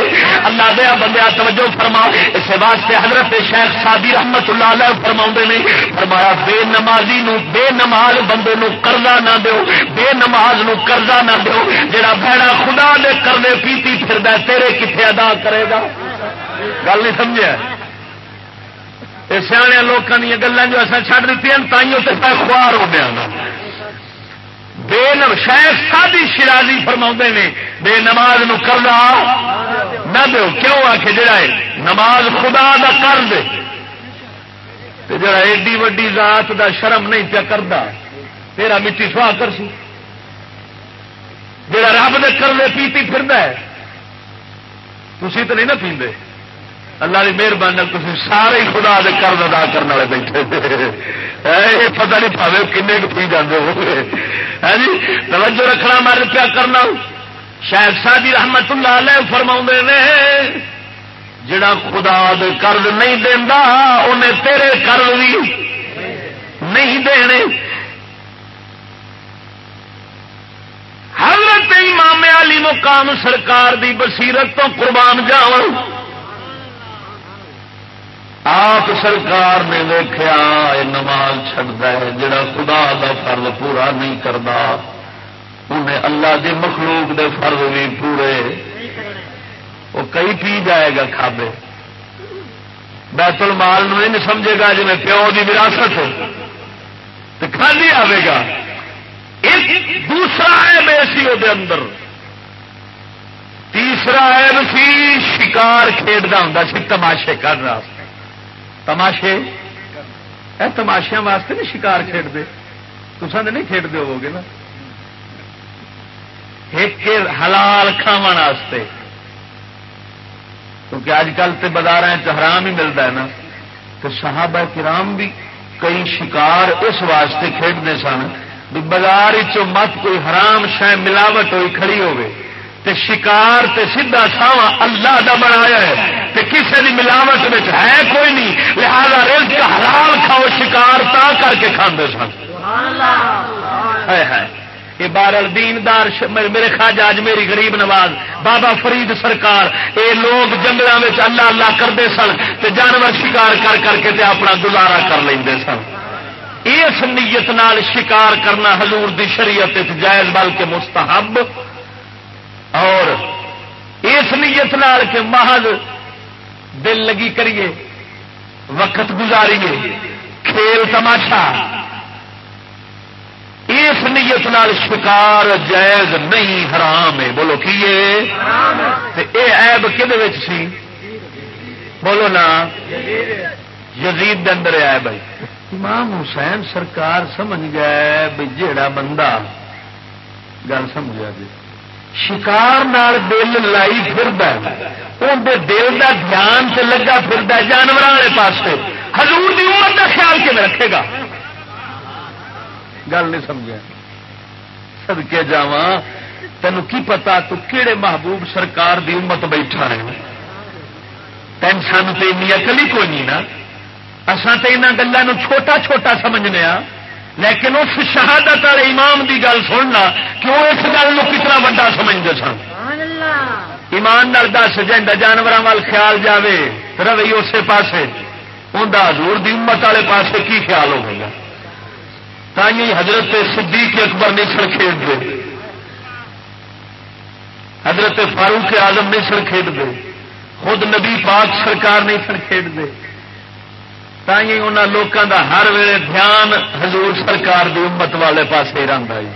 اللہ دیا بندیا توجہ فرما۔ اس واسطے حضرت شیخ سادی رحمت اللہ علیہ فرما نے، فرمایا، بے نمازی نو، بے نماز بندے نو کرزا نہ دو بے نماز نو کرزا نہ دو جڑا بہڑا خدا دے کرنے پیتی پھر تیرے کتنے ادا کرے گا۔ گل نہیں سمجھا سیا لوگوں دیا گلیں جو اصل چڑھ دیتی ہیں تائیوں سے خوار ہو گیا بے شاید سادی شرازی فرما نے، بے نماز نو کرنا نہ دو۔ کیوں آ کے جڑا ہے؟ نماز خدا دا کر دے۔ جڑا ایڈی وڈی ذات دا شرم نہیں پیا کرتا تیرا مٹی سوا کر سی جڑا رب دے کر دے پیتی پھر تھی تو نہیں نا پیندے۔ اللہ کی مہربانی تھی سارے خدا دے قرض ادا کرنے والے بیٹھے یہ پتا نہیں پاوے کنے پی جانے ہو ہاں جی؟ توجہ رکھنا میں پیا کرنا۔ شاید سادی رحمت اللہ علیہ فرما نے، جڑا خدا دے قرض نہیں دینا انہیں تیرے قرض بھی نہیں دینے۔ حضرت امام علی مقام سرکار دی بصیرت تو قربان جاؤ آپ سرکار نے دیکھا نماز چڑھتا ہے، جڑا خدا دا فرض پورا نہیں کرتا انہیں اللہ دی مخلوق دے فرض بھی پورے۔ وہ کئی پی جائے گا کھابے۔ بیت المال نہیں سمجھے گا جی میں پیو کی وراثت تو خالی آئے گا۔ ایک دوسرا ایب سی وہ اندر۔ تیسرا ایب سی شکار کھیڈتا ہوں سی، تماشے کرنا۔ تماشے؟ اے تماشیا واسطے نہیں شکار کھیڈتے؟ تصا تو نہیں کھیڈتے ہو گے نا ایک حلال واسطے۔ کیونکہ اج کل تو بازار حرام ہی ملتا ہے نا۔ تو صحابہ کرام بھی کئی شکار اس واسطے کھیڈتے سن بازار مت کوئی حرام شہ ملاوٹ ہوئی کھڑی ہوگی تے شکار تے سیدھا ساوا اللہ دا بنایا ہے تے کسے دی ملاوٹ میں ہے کوئی نہیں لہذا رزق حلال کھاؤ شکار تا کر کے کھاندے سن۔ یہ بارل دیندار میرے خاج آج میری غریب نواز بابا فرید سرکار اے لوگ جنگلوں میں اللہ اللہ کرتے سن تے جانور شکار کر کر کے تے اپنا گزارا کر لیں سن۔ اس نیت نال شکار کرنا حضور دی شریعت جائز بلکہ مستحب۔ اور اس نیت نال کے محض دل لگی کریے وقت گزاریے کھیل تماشا۔ اس نیت نال شکار جائز نہیں حرام ہے۔ بولو کی ایب کہ سی؟ بولو نا۔ یزید اندر آئے بھائی امام حسین سرکار سمجھ گئے بھی جیڑا بندہ گل سمجھا جی۔ شکار دل لائی پھر دل کا دھیان سے لگا پھر جانور والے پاس حضور دی امت کا خیال کیون رکھے گا؟ گل نہیں سمجھا سدکے جا تین کی پتا تو کہڑے محبوب سرکار دی امت بیٹھا ہے تین سان تو اقل ہی کوئی نہیں نا۔ اسان تو یہاں گلوں چھوٹا چھوٹا سمجھنے ہاں۔ لیکن اس شہادت والے امام کی گل سننا کہ وہ اس گل کتنا وا سمجھتے سن؟ ایمان نال دس جا جانوروں وال خیال جاوے روی اسی پاسے۔ انہیں حضور دی امت والے پاسے کی خیال ہوگا تھی حضرت صدیق اکبر نہیں سر کھیل دے۔ حضرت فاروق آزم نہیں سر کھیل دے۔ خود نبی پاک سرکار نہیں سر کھیل دے۔ تھی ان لوگوں کا ہر ویلے دھیان حضور سرکار دی امت والے پاسے رنگ آئی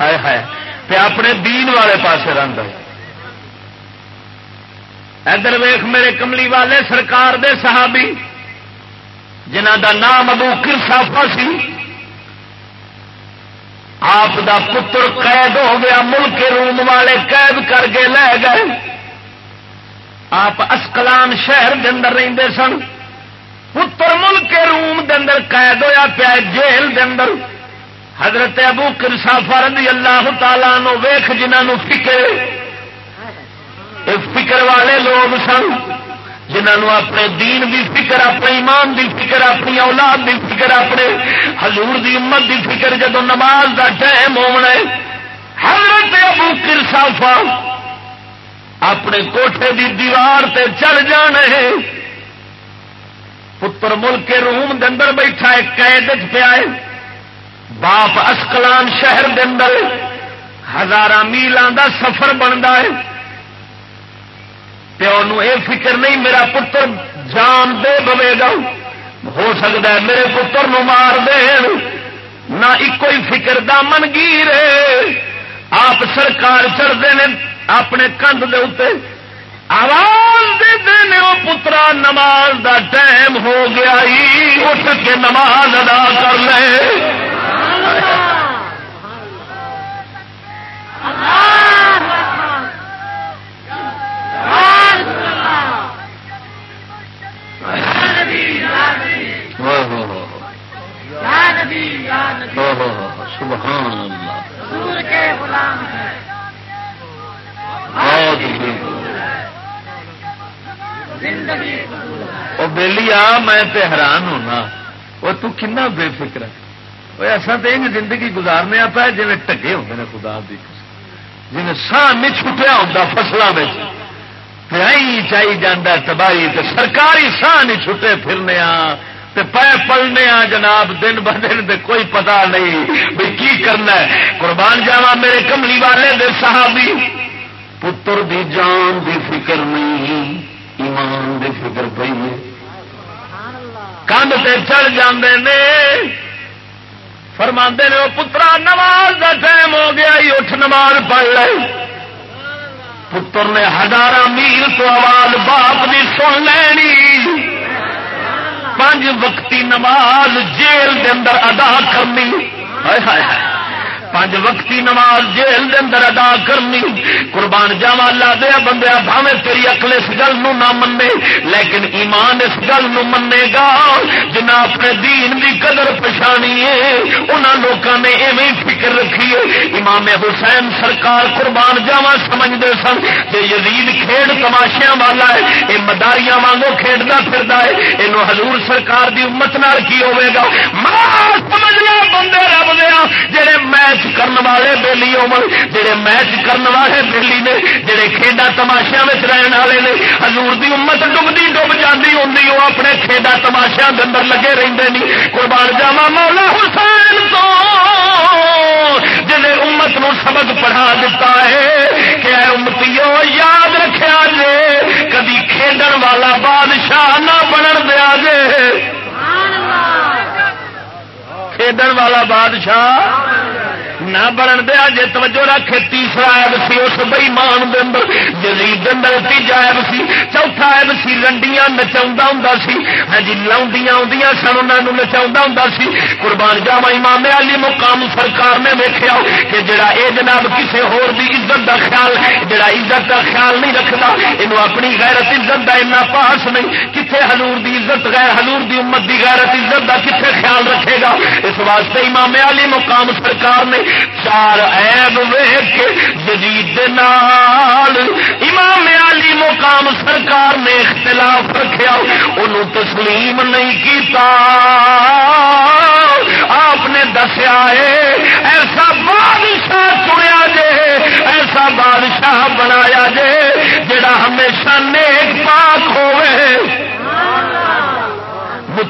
ہے ہے اپنے دین والے پاسے رنگ آئی ادھر ویخ میرے کملی والے سرکار دے صحابی جنہ دا نام ابو کرسافا سی آپ دا پتر قید ہو گیا ملک روم والے قید کر کے لے گئے آپ اسکلان شہر دے اندر رہتے سن پتر ملک کے روم دے اندر قید ہویا پیا جیل دے اندر۔ حضرت ابو کرسافا رضی اللہ تعالی نو ویخ جنہوں فکر۔ فکر والے لوگ سن جنہوں اپنے دین دی فکر، اپنے ایمان دی فکر، اپنی اولاد دی فکر، اپنے حضور دی امت دی فکر جدو نماز دا ٹائم ہونا ہے، حضرت ابو کرسافا اپنے کوٹھے دی دیوار تے چڑھ جانے پتر ملک کے روم دے اندر بیٹھا ہے، قید پیا ہے۔ باپ اسکلان شہر دے اندر ہزار میلان سفر بنتا ہے۔ پیو یہ فکر نہیں، میرا پتر جان دے بوے گا۔ ہو سکتا ہے، میرے پتر نو مار دے نہ ایک فکر دامن گیر آپ سرکار چڑھتے ہیں اپنے کندھ دے اتنے آواز دے وہ پترا نماز دا ٹائم ہو گیا اٹھ کے نماز ادا کر لے۔ سبحان اللہ۔ وہ بہلی آ، میں حیران ہونا۔ وہ تو کنا بے فکر ہے؟ وہ ایسا تو یہ زندگی گزارنے پا جی ٹگے ہوتے ہیں خدا دی جی سا نہیں چھٹیا ہوتا فصلوں میں چاہی جانا تباہی سرکاری سا نہیں چھٹے پھرنے پے پلنے آ جناب، دن ب دن دے کوئی پتا نہیں بھی کی کرنا ہے۔ قربان جاوا میرے کملی والے دے صحابی۔ پتر دی جان دی فکر نہیں۔ دی فکر پی کندھ سے چڑھ جاندے نے۔ فرما نے وہ پترا نماز دا ٹائم ہو گیا ہی اٹھ نماز پڑھ لے۔ پتر نے ہزار میل تو آواز باپ دی سن لینی۔ پانچ وقتی نماز جیل دے اندر ادا کرنی۔ پانچ وقتی نماز جیل دے اندر ادا کرنی۔ قربان جاوا اللہ دیا بندیا بھاوے تیری اکل اس گل نہ منے لیکن ایمان اس گل منے گا۔ جنا اپنے دین دی قدر پچھانی ہے انہوں لوگوں نے ایویں فکر رکھی ہے۔ امام حسین سرکار قربان جاوا سمجھتے سن کہ یزید کھیڈ تماشیا والا ہے یہ مداریاں وانگو کھیڈتا پھرتا ہے۔ یہ حضور سرکار دی امت نال کی ہوے گا؟ سمجھ لیا بندے، رب دیا جہے میچ کرن والے بےلی عمر جڑے میچ کرن والے بےلی نے جڑے کھیڈا تماشیا رہن والے نے ہزور کی امت ڈبتی ڈب جاتی ہوں وہ اپنے کھیڈا تماشیا کے اندر لگے رہتے نہیں قربان جاوا مولا حسین تو جن امت نو سبق پڑھا دیتا ہے کہ اے امتیو یاد رکھا جے کدی کھیڈن والا بادشاہ نہ بنن دیا جے کھیڈن والا بادشاہ نہ بنن دیا جی توجہ رکھے تیسرا ایب سی، اس بئی مان دن جزید اندر، تیجا ایب سی، چوتھا ایب سی رنڈیاں نچا ہوں سی۔ ہاں جی لاؤنڈیاں آدیاں سن انہوں نچا ہوں سی۔ قربان جاوا امام علی مقام سرکار نے ویکیا کہ جڑا اے جناب کسی ہور دی عزت دا خیال، جڑا عزت دا خیال نہیں رکھتا یہ اپنی غیرت عزت دا اتنا پاس نہیں کتنے حضور دی عزت، غیر حضور دی امت دی غیرت عزت دا کتنے خیال رکھے گا؟ اس واسطے امام علی مقام سرکار نے چار ایب ویک جدید نال۔ امام علی مقام سرکار نے اختلاف رکھا انہوں تسلیم نہیں کیتا۔ آپ نے دسیا ہے، ایسا بادشاہ چنیا جے، ایسا بادشاہ بنایا جے۔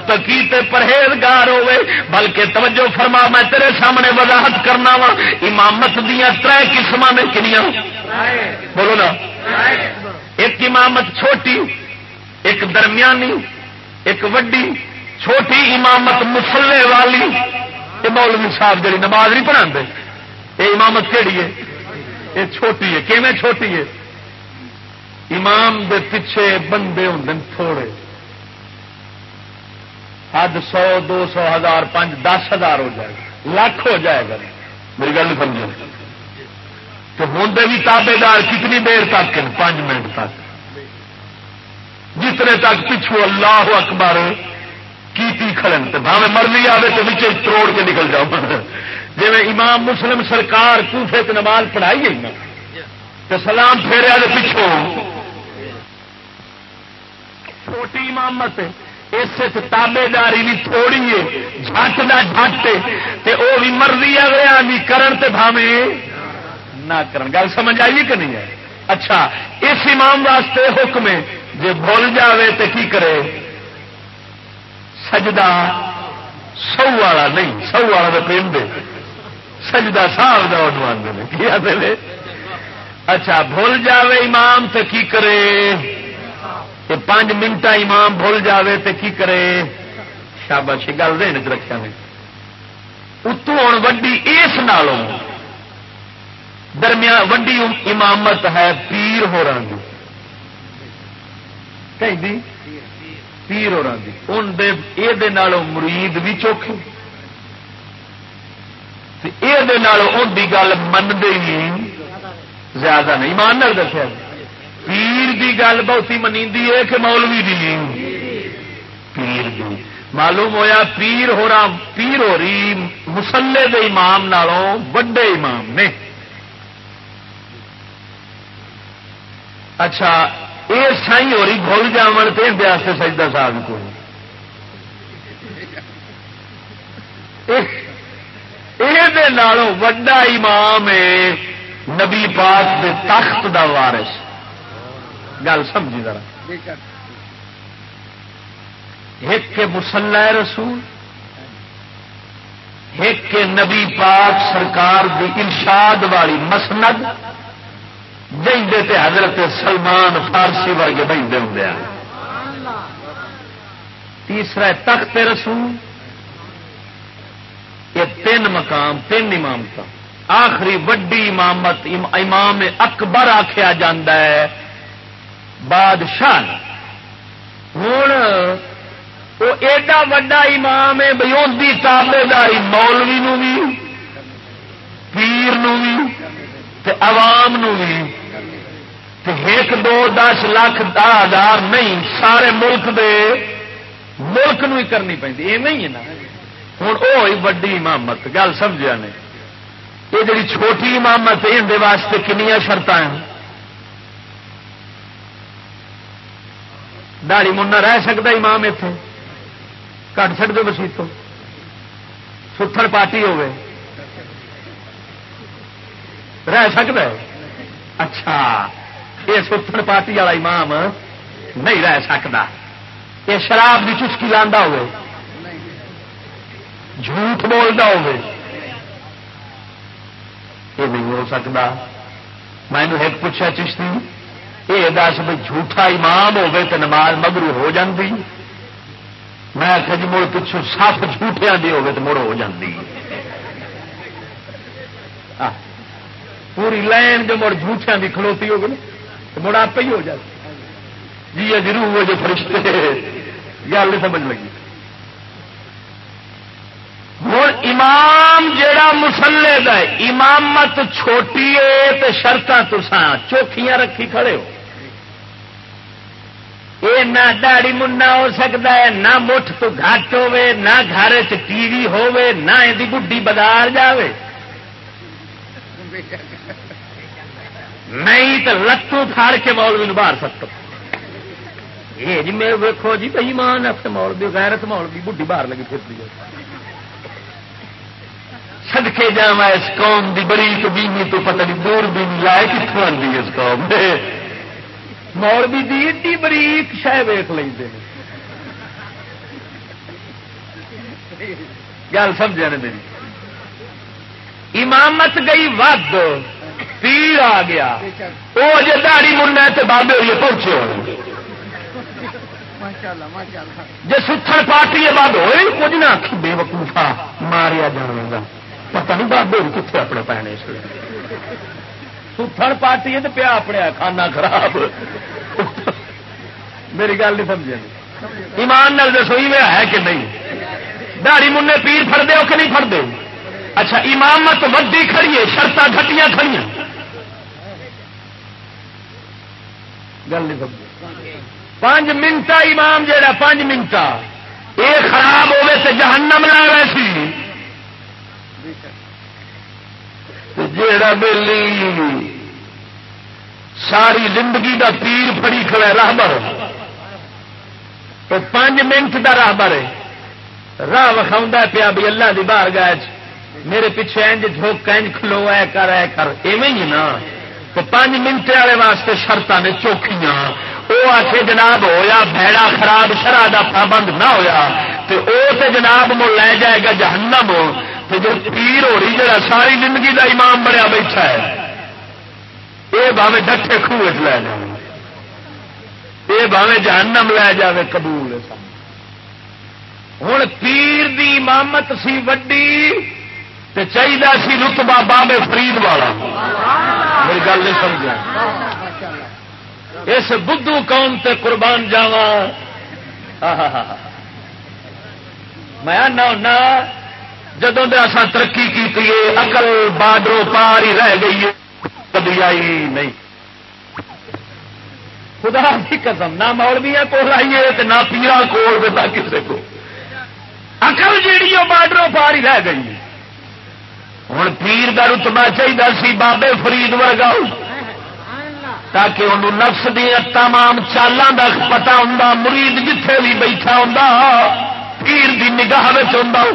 متقی تے پرہیزگار ہوے بلکہ توجہ فرما، میں تیرے سامنے وضاحت کرنا وا، امامت دیا تر قسم نے کنیا بولو نا۔ ایک امامت چھوٹی، ایک درمیانی، ایک وڈی، چھوٹی امامت مسلے والی۔ یہ مولوی صاحب جی نماز نہیں پڑھا یہ امامت کہڑی ہے؟ یہ چھوٹی ہے۔ کیون چھوٹی ہے؟ امام دے پیچھے بندے ہوں تھوڑے۔ حد سو، دو سو، ہزار، پانچ، دس ہزار ہو جائے گا۔ لاکھ ہو جائے گا۔ میری گل نہیں سمجھ تو ہوں بھی تابے دار کتنی دیر تک؟ پانچ منٹ تک۔ جتنے تک پچھو اللہ اکبر کی کھڑن تو بھاوے مرضی آئے تو نیچے تروڑ کے نکل جاؤ جی امام مسلم سرکار کوفے نماز پڑھائی گئی نا تو سلام پھیریا پچھوں۔ چھوٹی امامت اس تابے داری بھی تھوڑی ہے جٹ کا جٹ تے وہ بھی مرضی اگلے بھی کرن تے بھاوے نہ کرن۔ گل سمجھ آئیے کہ نہیں ہے؟ اچھا اس امام واسطے حکم ہے جی بھول جاوے تے کی کرے؟ سجدہ سو والا نہیں، سو والا تو پیم دے۔ سجدہ صاحب کا دے اچھا بھول جاوے امام تے کی کرے؟ پانچ منٹ امام بھول جاوے تے کی کرے؟ شاباشی گل دین چ رکھا نے۔ اتو ہوں وڈی اس نالوں درمیان وڈی امامت ہے، پیر ہو رہی کہیں پیر ہو رہی یہ مرید بھی چوکھے۔ یہ گل منگے ہی زیادہ نہیں۔ مان دسیا۔ پیر دی گل بہتی منی ہے کہ مولوی دی پیر دی۔ معلوم ہویا پیر ہو رہا پیر ہو رہی مسلے دے امام نالوں وڈے امام نے۔ اچھا یہ سائی ہو رہی بھول جاون تو اندر سجدہ صاحب کو یہ وڈا امام ہے نبی پاک دے تخت دا وارث۔ گل سمجھی ذرا۔ ایک کے مسلح رسول، ایک کے نبی پاک سرکار دی ارشاد والی مسند بہتے تے حضرت سلمان فارسی ورگے بہتے ہوں تیسرا تخت رسول۔ یہ تین مقام، تین امامت آخری وڈی امامت، امام اکبر آخیا جا ہے۔ بادشاہ ہوں، وہ ایڈا وا امام ہے بھائی ان کی تابے داری مولوی نو بھی پیر نو بھی تے عوام نو بھی تے ایک دو دس لاکھ دہ ہزار نہیں، سارے ملک دے ملک نو ہی کرنی پہ نہیں ہے نا۔ ہوں وہ وڈی امامت، گل سمجھا نے۔ یہ جڑی چھوٹی امامت ہے اندر واسطے کنیا شرط ہیں۔ دہڑی منا رہ سکتا امام اتنے کٹ سکتے بسی تو ستھڑ پارٹی ہوے رہ سکتا اچھا۔ یہ ستھڑ پارٹی والا امام نہیں رہ سکتا۔ یہ شراب کی چسکی لانا ہو جھوٹ بولتا ہو یہ نہیں ہو سکتا۔ میں ایک پوچھا چشتی۔ یہ دس بھی جھوٹا امام ہوے تو نماز مگرو ہو جاندی میں آخیا جی مڑ پچھو سف جھوٹیا دی ہوگی تو مڑ ہو جاندی پوری لائن جو مڑ جھوٹیا دی کھلوتی ہوگی تو مڑ آپ ہی ہو جاتی جی ضرور ہوئے جو فرشتے گل نہیں سمجھ لگی ہوں امام جیڑا مسلے دا امامت چھوٹی ہے تو شرط تسان چوکھیاں رکھی کھڑے ہو یہ نہ داڑی منا ہو سکتا ہے، نہ مٹھ تو گھٹ ہوے نہ گھر ٹی وی ہوے نہ یہ بڈی بازار جاوے۔ نہیں تو لتوں پھاڑ کے مولوی باہر سکتا یہ جی میں ویکو جی بھائی مان مولوی غیرت، مولوی بڈی باہر لگی پھر سدکے جا اس قوم دی، بڑی تو بیمی تو پتہ نہیں، دور بھی لائے کتوں آتی اس قوم۔ دے مولوی دی ایڈی بریک شہ ویخ لیں گل سمجھا نے میری۔ امامت گئی ود پیر آ گیا۔ وہ جی دہڑی مننا تو بابے ہوئی پہنچے ہو جی ستھر پارٹی ہے بابے ہوئے۔ کچھ نہ بے وقوفا ماریا جانا گا۔ پتہ نہیں بابے ہوئی کتنے اپنے پینے اس لیے ستھر پارٹی ہے تو پیا اپنے کھانا خراب۔ میری گل نہیں سمجھے۔ ایمان نال دسوئی میں ہے کہ نہیں؟ دہڑی منہ پیر فردے ہو کہ نہیں فردے اچھا امامت ودی کھڑی ہے شرط گھٹیاں کھڑی گل نہیں سمجھ پانچ منٹ امام جہا پانچ منٹ یہ خراب ہوے تو جہنم لا رہے سی جیڑا بلی ساری زندگی دا پیر پڑی کھڑا راہبر تو پانچ منٹ دا راہبر ہے۔ راہ وکھاؤں پیا بھی اللہ دی بار گاہ میرے پیچھے انج جھوک انج کھلو ہے کر ہے کر۔ ایویں ہی نا۔ تو پانچ منٹ والے واسطے شرط نے چوکھیاں۔ وہ آ کے جناب، ہویا بھڑا خراب شرح کا پابند نہ ہویا۔ تو او تے جناب مو لے جائے گا جہنم۔ تو جو پیر ہو رہی جا ساری زندگی دا امام بنیا بیٹھا ہے یہ باوے ڈٹے خوہ لے جائے یہ باوے جہنم لے جائے قبول ہوں پیر دی امامت سی وڈی تے چاہیے سی رتبا بابے فرید والا۔ میری گل نہیں سمجھا۔ اس بدھو قوم تے قربان جاوا میں نہ جدو اصا ترقی کی اقل بارڈروں پار ہی رہ گئی ہے کبھی آئی نہیں۔ خدا کی قسم، نہ مولویا کول آئیے نہ پیرا کول نہ کسی کو اقل جیڑی وہ بارڈروں پار ہی رہ گئی ہوں پیر کا رتبا چاہیے سی، بابے فرید ورگا تاکہ انہوں نفس دیا تمام چالوں کا پتا ہوں مرید جتھے بھی بیٹھا ہوں پیر دی نگاہ ہوں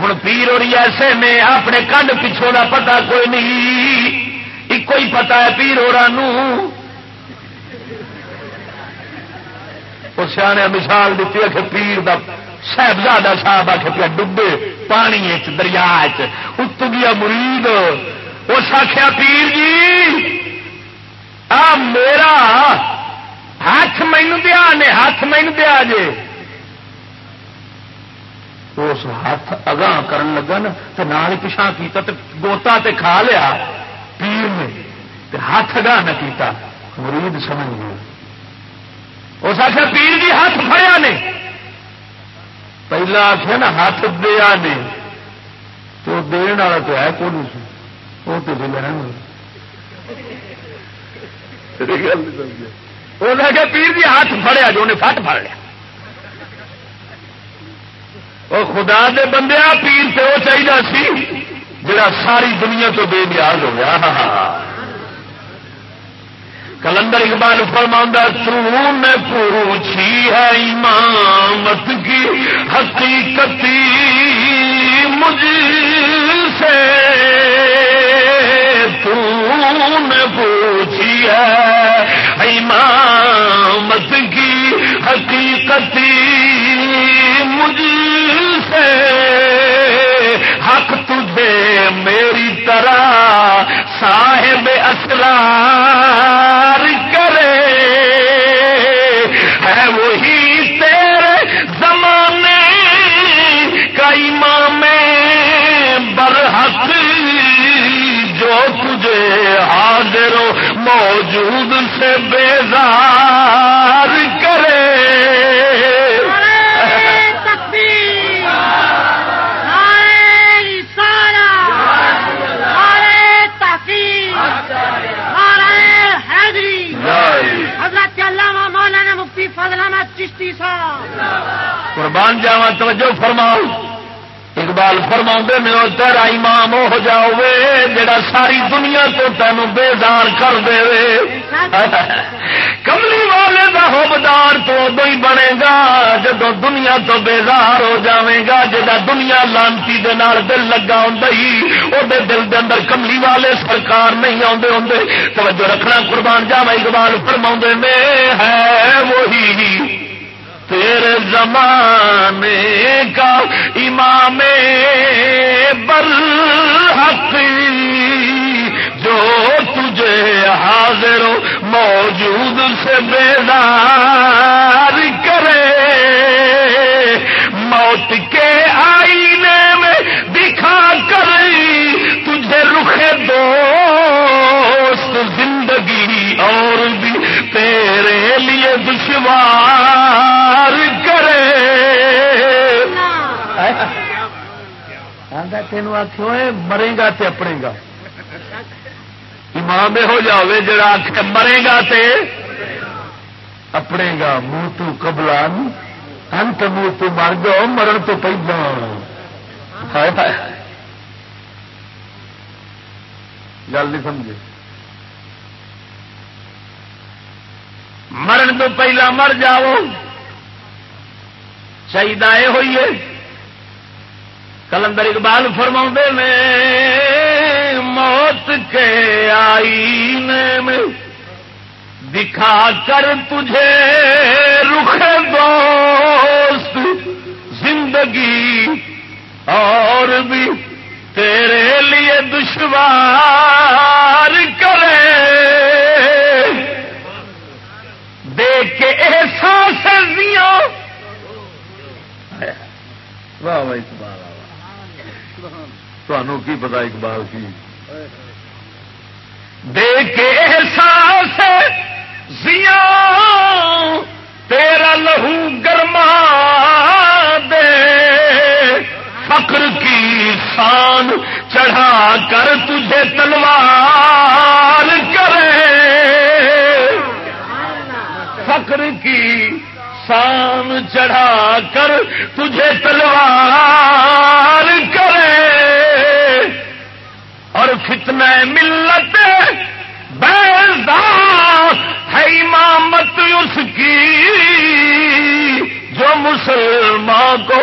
ہوں پیر اور ایسے میں اپنے کنڈ پچھوں کا پتا کوئی نہیں۔ ایک ہی پتا ہے پیر اور سیا مثال دیتی ہے کہ پیر دا صاحبزادہ صاحب آ کے پیا ڈبے پانی دریا ات گیا مرید۔ اس آخیا پیر جی آ میرا ہاتھ مینو دیا نے، ہاتھ مینو دیا جے۔ اس ہاتھ اگاں کرن لگا نا تو نال پچھا کیتا تے گوتا تے کھا لیا پیر نے تے ہاتھ اگاں نہ کیتا مرید سمجھ گیا۔ اس آخر پیر جی ہاتھ فریا نے۔ پہلا آخیا نا ہاتھ دیا نے۔ تو دن والا تو ہے کون سی وہ تو لینا پیر جی ہاتھ فڑیا جو انہیں فٹ فڑ لیا۔ وہ خدا دے بندے پیر سے وہ چاہیے سی جڑا ساری دنیا تو بے نیاز ہو گیا۔ کلندر اقبال فرما تو نے پوچھی ہے امامت کی حقیقتی مجھ سے۔ تو نے پوچھی ہے امامت کی حق میری طرح صاحب اسرار کرے۔ ہے وہی تیرے زمانے کا امام برحق جو تجھے حاضر موجود سے بیزار قربان جاوا توجہ فرماؤ۔ اقبال فرما نے تیرا امام ہو جاؤ جڑا ساری دنیا تو تینوں بےزار کر دے کملی والے کا ہوبدار تو ادو ہی بنے گا جب دنیا تو بےزار ہو جائے گا جا دنیا لانتی دے دل لگا ہوں وہ دل دے اندر کملی والے سرکار نہیں آتے ہوں توجہ رکھنا، قربان جاوا اقبال فرما میں ہے وہی تیرے زمانے کا امام بل حق جو تجھے حاضر موجود سے بیدار کرے۔ موت کے آئینے میں دکھا کر تجھے رخے دوست زندگی اور بھی تیرے لیے دشوار تین آخو مرے گا تے اپنے گا امام ہو جاوے، جڑا آخ مرے گا تے اپنے گا منہ تو کبلا انت منہ تو مر مرن تو پہلے گل نہیں سمجھے۔ مرن تو پہلا مر جاؤ۔ چاہیے یہ ہوئی ہے کلندر اقبال فرما میں موت کے آئی میں دکھا کر تجھے رو تمہوں کی پتا اقبال کی۔ دیکھ کے احساس زیا تیرا لہو گرما دے۔ فخر کی شان چڑھا کر تجھے تلوار کرے۔ فخر کی شان چڑھا کر تجھے تلوار کرے اور فتنہ ملت بیزا ہے امامت اس کی جو مسلمان کو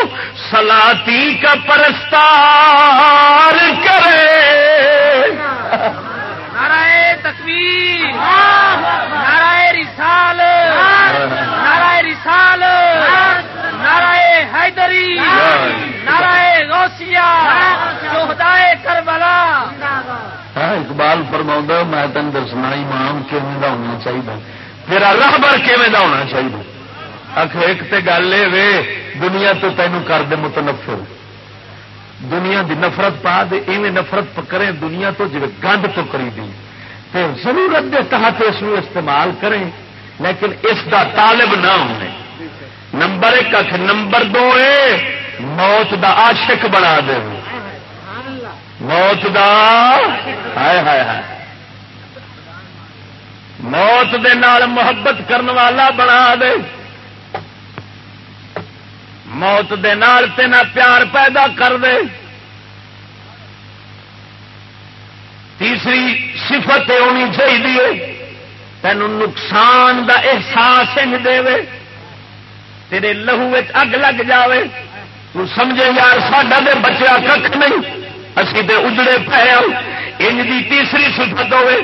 سلاتی کا پرستار کرے۔ نارائ تکبیر نارائ رسال نارائ رسال نارائ حیدری نارائ غوثیہ شہدائے ہاں، اقبال فرما میں تین دسنا امام کیون کا ہونا چاہیے میرا رہبر کیون کا ہونا چاہیے آخر ایک تو گل یہ دنیا تو تینوں کر دے متنفر۔ دنیا دی نفرت پا دے، ایویں نفرت پکڑے دنیا تو جی گند تو کری دی تو ضرورت کے تحت اس استعمال کریں، لیکن اس دا طالب نہ ہونے۔ نمبر ایک اکھ نمبر دو اے، موت دا عاشق بنا دے۔ موت دا ہائے ہائے ہائے موت دے نال محبت کرن والا بنا دے موت دے نال تینا پیار پیدا کر دے تیسری صفت ہونی چاہیے تین نقصان دا احساس دے تیرے لہو اگ لگ جاوے تو سمجھے یار ساڈا دے بچیا کھ نہیں اسی تے اجڑے پے ان دی تیسری صفت ہوے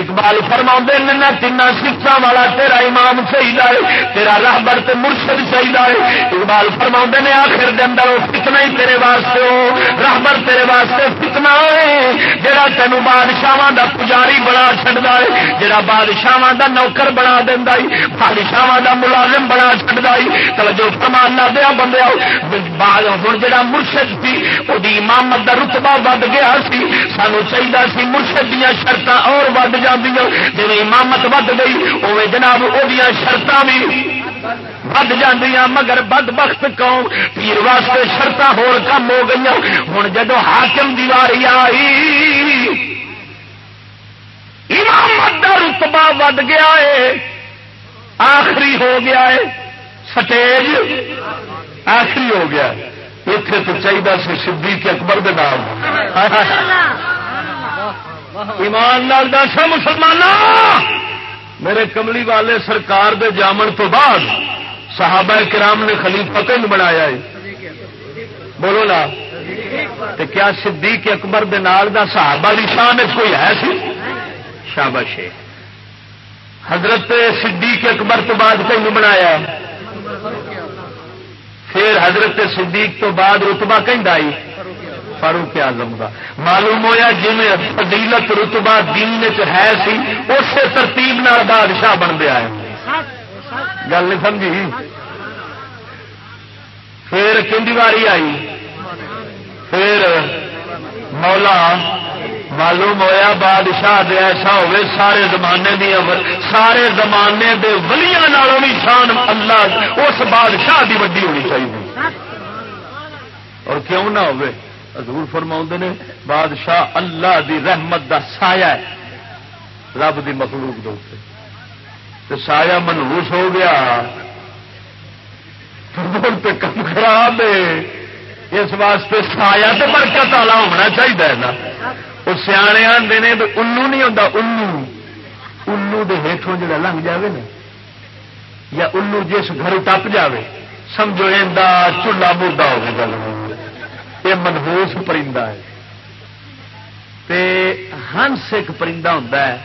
اقبال فرما نہ تین سفت والا تیرا امام چاہیے تیرا راہبر تے مرشد چاہیے اقبال فرما نے آخر دن وہ فتنا ہی تیرے واسطے ہو۔ راہبر تیرے واسطے فتنا ہے۔ جڑا تین بادشاہ دا پجاری بنا چڑھتا ہے، جڑا بادشاہ دا نوکر بنا دینا بادشاہ دا ملازم بنا چڑھتا ہے۔ جو فرمان نہ دیا بندے ہوں جڑا مرشد سی وہ امامت کا رتبہ ود گیا سی، سانو چاہیے سی مرشد دیا شرط اور ود جی امامت ود گئی اوے جناب وہ شرط بھی ود جاندیاں، مگر بد بخت قوم پیر واسطے شرط ہو کم ہو گئی ہوں جدو حاکم دیواری آئی، امامت کا رتبہ ود گیا ہے۔ آخری ہو گیا ہے۔ سٹیج آخری ہو گیا اتے تو چاہیے سی سدھی کے اکبر کے نام۔ ایمان لال دسا مسلمان میرے کملی والے سرکار دے جامن تو بعد صحابہ کرام نے خلیفہ کن بنایا ہے؟ بولو نا۔ تو کیا صدیق اکبر دے نال دا صحابہ دی شان کوئی ہے سی؟ شابش حضرت صدیق اکبر تو بعد کہیں بنایا پھر حضرت صدیق تو بعد رتبہ کہیں آئی فاروق اعظم کا معلوم ہوا جی فضیلت رتبہ دین ہے سی، اسی ترتیب نال بادشاہ بن گیا ہے۔ گل نہیں سمجھی؟ پھر کھنڈی واری آئی؟ پھر مولا معلوم ہویا بادشاہ دے ایسا ہوئے، سارے زمانے دیا سارے زمانے دے ولیاں نالوں بھی شان اللہ، اس بادشاہ دی وڈی ہونی چاہیے۔ اور کیوں نہ ہوئے؟ حضور فرما نے، بادشاہ اللہ دی رحمت دا سایہ ہے، رب دی مخلوق دے تو سایہ منہوس ہو گیا۔ پہ کم خراب ہے۔ اس واسطے سایہ تو برکت والا ہونا چاہیے نا۔ وہ سیانے آتے نے الو نہیں ہوتا الو الو دے ہیٹوں جا لنگ جاوے نا یا الو جس گھر ٹپ جاوے سمجھو چولہا مردہ ہو گل یہ منہوس پرندہ ہے تے ہنس ایک پرندہ ہوتا ہے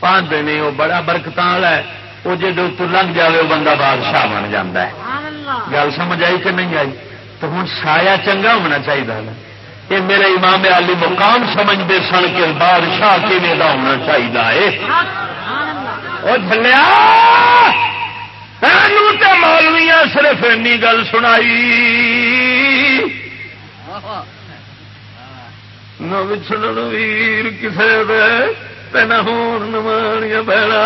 پاندے نے وہ بڑا برکت والا ہے وہ جی لنگ جائے وہ بندہ بادشاہ بن جا گل سمجھ آئی کہ نہیں آئی تو ہوں سایا چنگا ہونا چاہیے یہ میرے امام علی مقام سمجھتے سن کے بادشاہ کینے کا ہونا چاہیے وہ جلیا مولویا صرف اینی گل سنائی۔ نچن ویر کسے دے نہ ہون نمانیاں بہنا۔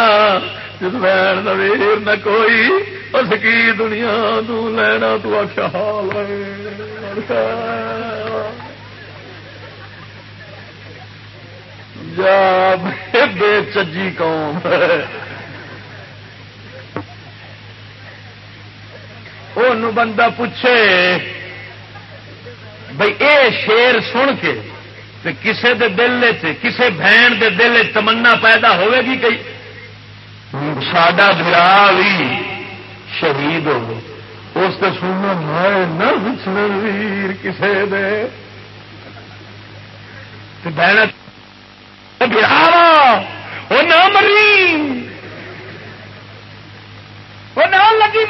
جس لین ویر نہ کوئی، اس کی دنیا تو لینا تو آخیا حال ہاں، جا بے چجی قوم وہ بندہ پوچھے بھائی اے شیر سن کے تے کسے دے دل کسے بہن دے دل تمنا پیدا ہوے گی کئی؟ ساڈا برا بھی شہید ہو۔ اس کا سننا، میں نہ ویر کسے دے۔ تے بہن بہارا وہ نہ مری وہ نہ لگی۔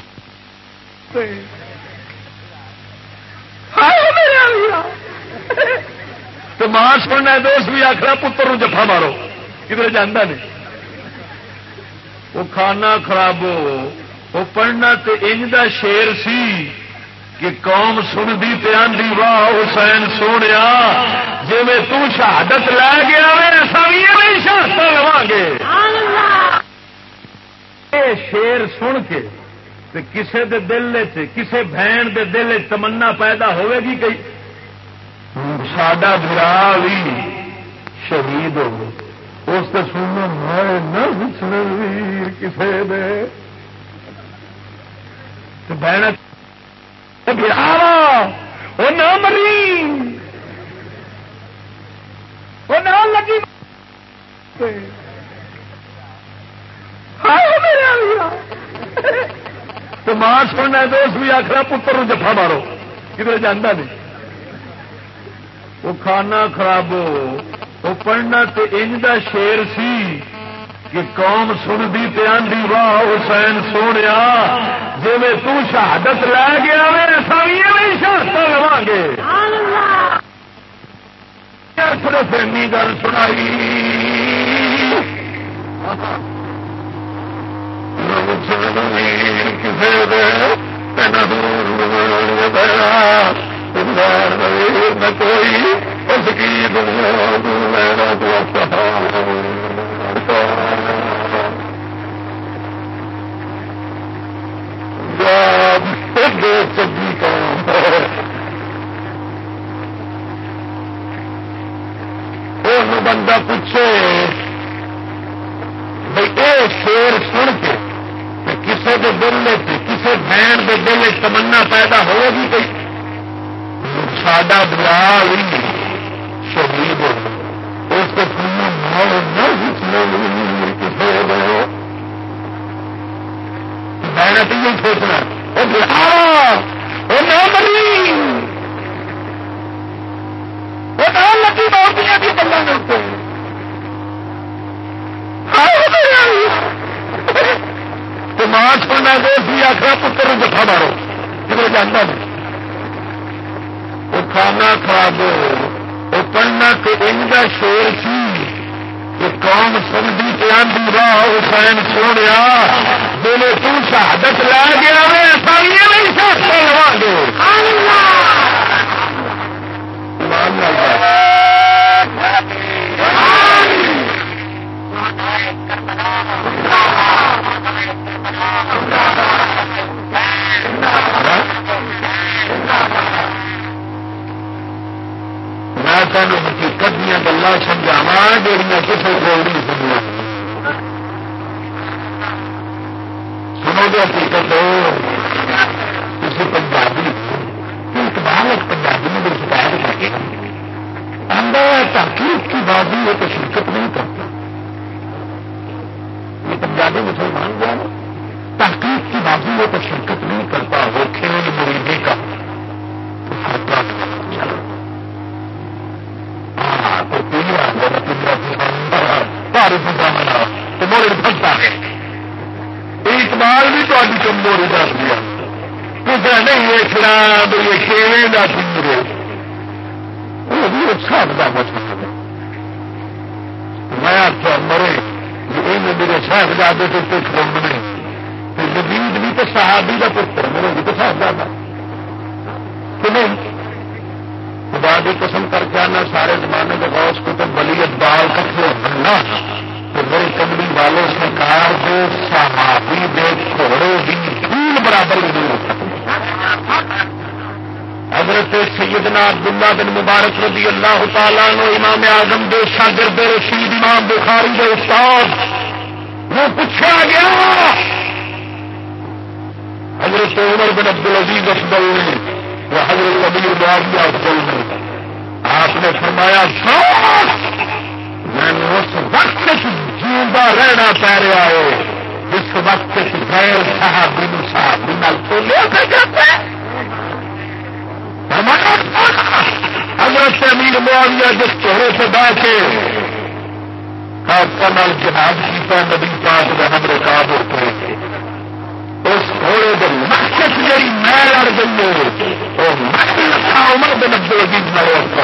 تو ماں سننا دوست بھی آخر پتر جفا مارو۔ کدھر جانا نہیں۔ وہ کھانا خراب ہو، وہ پڑھنا تے انج دا شیر سی۔ کہ قوم سنتی پہ آدھی واہ، حسین سونے جی میں تہادت لے گیا میرے شہادت لوا گے۔ شیر سن کے تے کسے دے دل کسے بہن دے دل تمنا پیدا ہوے گی کئی ساڈا برا بھی شہید ہو اس کا سننا میں نہ کسے دے۔ بہن وہ نہ مری۔ وہ نہ لگی۔ تو ماں سننا دوست بھی آخر پتر جفا مارو، کدھر جانا نہیں۔ وہ کھانا خراب وہ پڑھنا تے انج دا شیر سی۔ کہ قوم سنتی پہ آدھی واہ حسین سونے جی میں تو شہادت لے گیا میرے سامی میں شہادت لوا گے صرف این گل سنائی۔ کسی کوئی، اس کی دنیا چی کام بندہ پوچھے بھائی یہ شیر سن کے کسی کے دل کسی بین کے دل تمنا پیدا ہوگی کوئی ساڈا بلال اللہ تعالیٰ نو امام اعظم دے شاگرد رشید امام بخاری دے استاد وہ پوچھا گیا۔ حضرت عمر بن عبد العزیز افضل نے وہ حضرت امیر معاویہ افضل نے آپ نے فرمایا میں اس وقت جیوا رہنا پی رہا ہے جس وقت غیر صحابی صحابی نال کھولیا پہ جاتا ہے حضرت امیر معاویہ جس چہرے سے بیٹھے خاص نال جہاد کیتا نبی پاک میں ہم رکاب ہوتے اس گھوڑے کے مقصد جی میں لڑ گئی ہے، وہ مقصد عمر بن عبد العزیز میں روک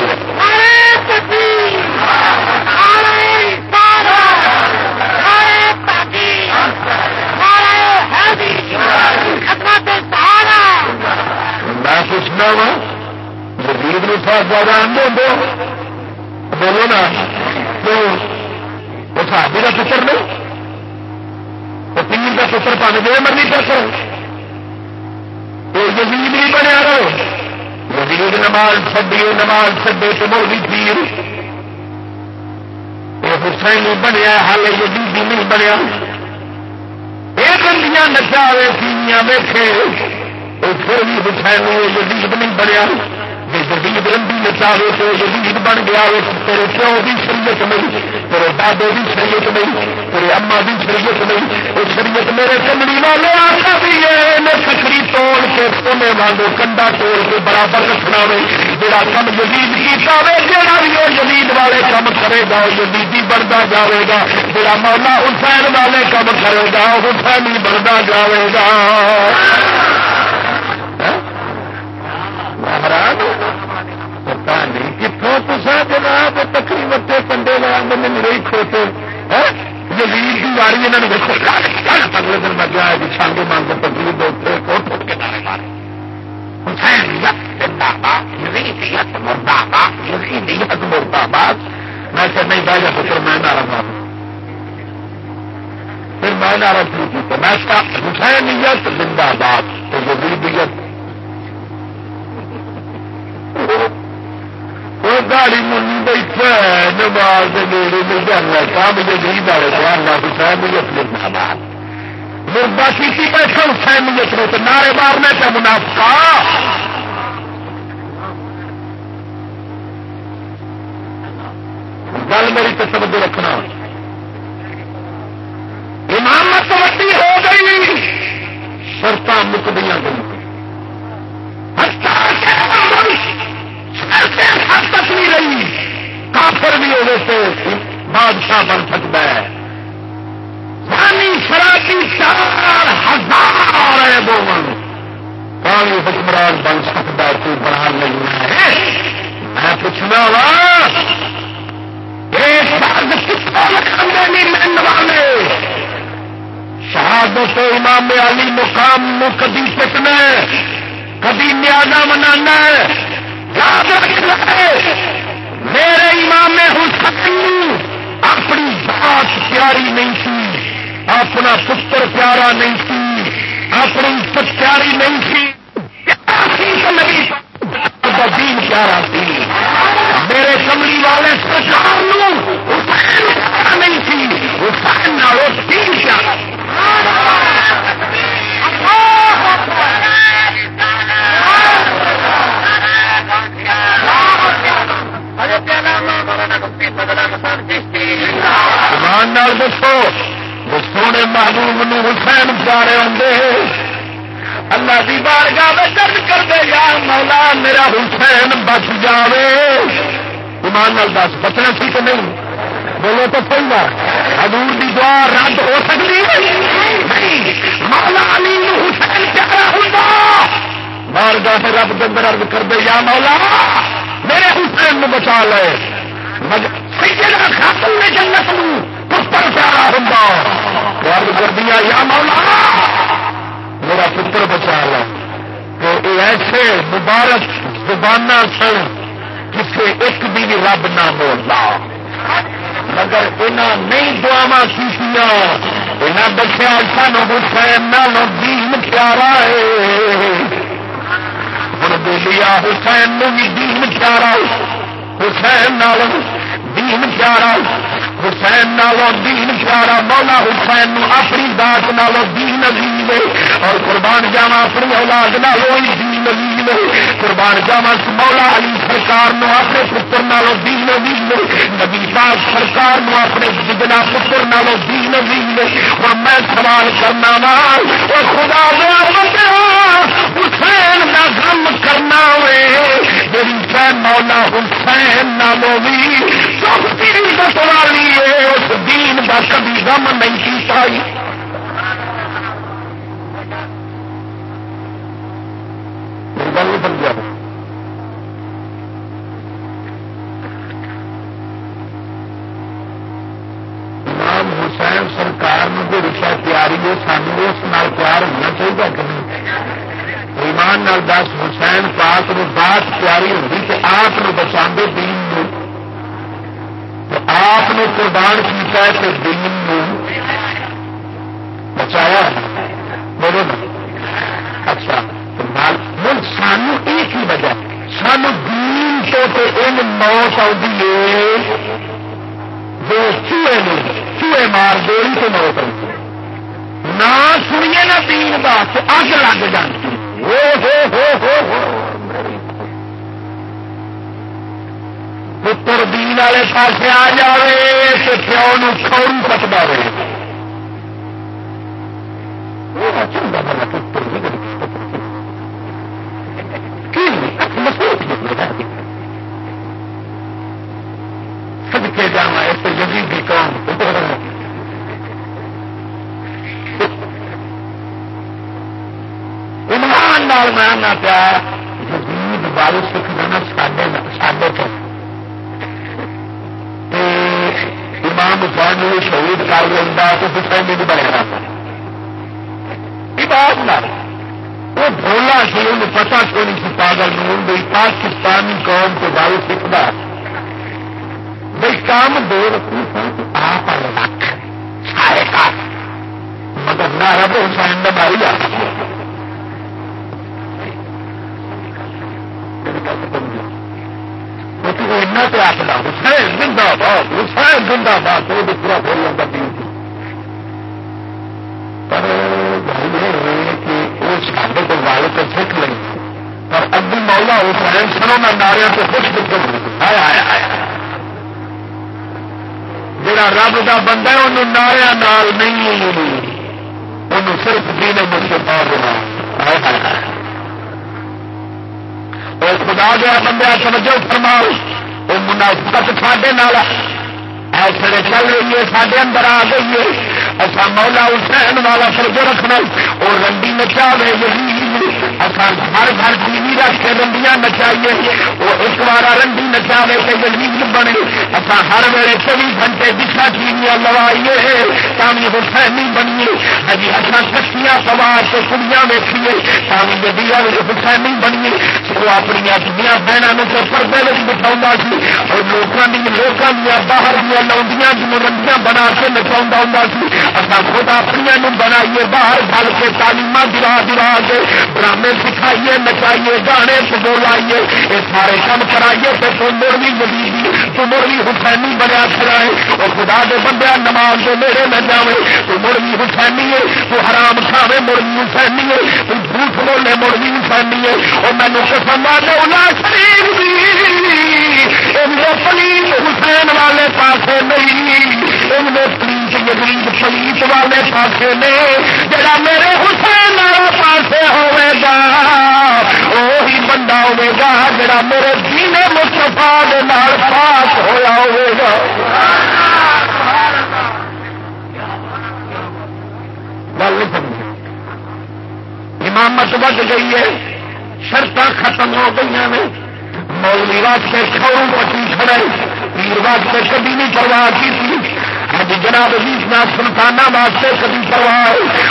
میں پوچھنا وا جدید نے صاحب زیادہ آدھے ہوں بولو نا۔ تو وہ صحابی جی کا پتر نہیں۔ وہ پیر کا پتر پانے دے مرضی کر کرو تو یزید نہیں بنیا رہو یزید نماز چڈیے نماز چڈے تو مولوی پیر۔ یہ حسین نہیں بنیا، حال یزید نہیں بنیا۔ یہ گندیاں نچاوے سیویاں ویخے وہ پھر بھی حسین یزید نہیں بنیا۔ جدید لمبی نچاوے تو جدید بن گیا تیرے پیو بھی شریعت نہیں تیرے دادے بھی شریعت نہیں تیرے اما بھی شریعت نہیں وہ شریعت میرے کمڑی والے آتا بھی ہے۔ سکری توڑ کے سونے وانگو کنڈا توڑ کے برابر رکھنا وے جڑا کم جدید کیتا وے جڑا بھی وہ جدید والے کام کرے گا، وہ جدیدی بنتا جاوے گا۔ جڑا مولا حسین والے کام کرے گا حسین ہی بنتا جاوے گا۔ مہاراج پتا نہیں کتوں تصا جناب تکری کنڈے لیا میرے نہیں کھوتے ہاں؟ جلیل کی واری یہاں نے دیکھو اگلے دن میں گیا جی چھانگے مانگ تکلی دو کوٹ کے نعرے مارے۔ میں کہ نہیں جا میں نعرہ ماروں پھر میں نعرہ شروع کیا میں حسین نیت زندہ باد تو جدید نیت وہ گاڑی منی بیٹھا نماز نیڑے میں جانا کام جدید والے جانا حسین نیت زندہ باد مردہ کی بیٹھا حسین تو نعرے مارنے پہ منافقہ۔ گل میری تو رکھنا۔ امامت وڈی ہو گئی۔ شرط مکدیا گئی۔ نہیں رہی۔ کافر بھی ہوگے تو بادشاہ بن سکتا ہے۔ یعنی پانی شرابی چار ہزار ہے بول پانی حکمران بن سکتا ہے کوئی بنا نہیں ہے۔ میں پوچھنا وا والے شہادت امام علی مقام نو کدی پٹنا کدی نیازا منانا یاد رکھنا میرے امام حسین اپنی بات پیاری نہیں سی اپنا پتر پیارا نہیں سی اپنی عزت پیاری نہیں سی دین پیارا سی میرے کملی والے سرکار نہیں سی حسین نالو تین پیارا دسو سونے محبوب نو حسین پیارے ہوں اللہ کی بارگاہ درد کر دے یا مولا، میرا حسین بچ جاوے۔ ایمان نال دس، بچنا سی کہ نہیں؟ بولو تو پہلا حضور دی دعا رد ہو سکتی مولا علی حسین پیارا ہوں بارگاہ رب دندر ارد کر دے، یا مولا میرے حسین نو بچا لے۔ سیدنا خاتم نے جنت نو پتر پیارا ہوں ارد کر دیا، یا مولا میرا پتر بچا لا تو یہ ایسے مبارک زبان سن جسے ایک بھی رب نہ بولتا مگر انہیں نہیں دعوا کی دسیا سان حسین نالوں دین پیارا ہے ہوں بولیا حسین نو بھی دین پیارا حسین نال دین پیارا حسین نالوں دین پیارا مولا حسین نو اپنی دات نالوں دین عزیز اور قربان جاوا اپنی اولاد نالوں دین عزیز قربان جاوا مولا علی سرکار نو اپنے پتر نالوں دین عزیز نبی پاک سرکار نو اپنے جدنا پتر نالوں دین عزیز اور میں سوال کرنا وا اور خدا حسین کا غم کرنا وے میری مولا حسین نالوں بھی سب کی والی لیے اس دین کا کبھی غم نہیں کیتا۔ امام حسین سرکار نے جو رشا تیاری ہے، سانو اس نال پیار ہونا چاہیے کہ نہیں؟ ایمان نال دس، حسین پاک نو بات پیاری ہوتی کہ آپ بچا دین آپ نے قربان کیا تو دین بچایا بولو نا۔ اچھا مل سانو ایک ہی وجہ۔ سانو دین تو ان موت آئی ہے۔ جو چوہے نے چوہے مار دے تو موت آئی نہ سنیے نہ دین کا اگ لگ جاتی ہو ہو ہو ہو ہو۔ پتر دین والے پاس آ جائے تو پیو نو کھوڑی سکتا رہے۔ سب کے جانا اس جگی بھی کام۔ ایمان میں آنا پیا جدید بارش سکھ جانا ساڈے ساڈے تو امام حسین نے شہید کر لینا تو حسین نہیں بنے گا۔ وہ بولا سی انہیں پتا کیوں نہیں سی پاگل نون بھائی پاکستانی قوم کو گل سیکھتا بھائی کام دو آپ رکھ۔ سارے کام۔ مگر نہ رب حسین نے ماری آ تو آخلا حسین زندہ باد حسین زندہ باد وہ بھی پورا بولنا کا دین پر ساڈے کو والے تو سکھ لیں پر اب مولا حسین سنو نہ نارے تو کچھ بھی آیا آیا آیا جڑا رب کا بندہ ہے، انہوں ناریا نال نہیں انہوں صرف دین مستفا دینا خدا گیا بندہ سمجھو فرماؤ۔ وہ منافقت ساڈے نال ایسے چل رہی ہے سارے اندر آ گئی ہے۔ ایسا مولا حسین والا فرج رکھنا اور رنڈی نچا یہی اصل ہر گھر ٹی رکھ کے رنڈیاں نچائیے وہ ایک بار رنڈی نچا لے کے یزید بنے۔ اصا ہر ویلے چوبی گھنٹے دشا ٹی وی لوائیے تامی حسینی بنیے۔ ہجی اصا کچیاں سوار سے کڑیاں ویکھیے تامی گڈیا حسینی بنیے۔ وہ اپنی دیا بہنوں کو پردے میں بٹھا سی، اور لوگوں کی لوگوں دیا باہر دیا لاؤنڈیاں جنوبیاں بنا کے نچا ہوں اصا خود اپنی بنائیے، باہر بل کے تعلیم دلا دلا کے ڈرامے سکھائیے، نچائیے، گانے بولائیے یہ سارے کام کرائیے تو تمر بھی جدید تمر بھی حسینی بنیا کھڑائے وہ خدا دے بندے، نماز کے میرے نہ جائے تو مڑ بھی حسینی ہے، تو حرام کھاوے مڑ بھی حسینی ہے۔ تو جھوٹ بولے مڑ بھی حسینی ہے۔ اور مینو قسم آ جاؤ شریف جی، پلیت حسین والے پاس نہیں، ان میں پلیت یزید پلیت والے پاس نے جڑا میرے حسین والے پاس ہوے گا، وہی بندہ ہوے گا جڑا میرے جینے مستفا پاس ہوا ہوے گا۔ گل سمجھ امامت بد گئی ہے شرط ختم ہو گئی ہیں مولوی واسطے کھڑوں پٹی کھڑے پیر واسطے کبھی نہیں پرواہ کی تھی ہاں جناب عزیز نہ سلطانہ واسطے کبھی پرواہ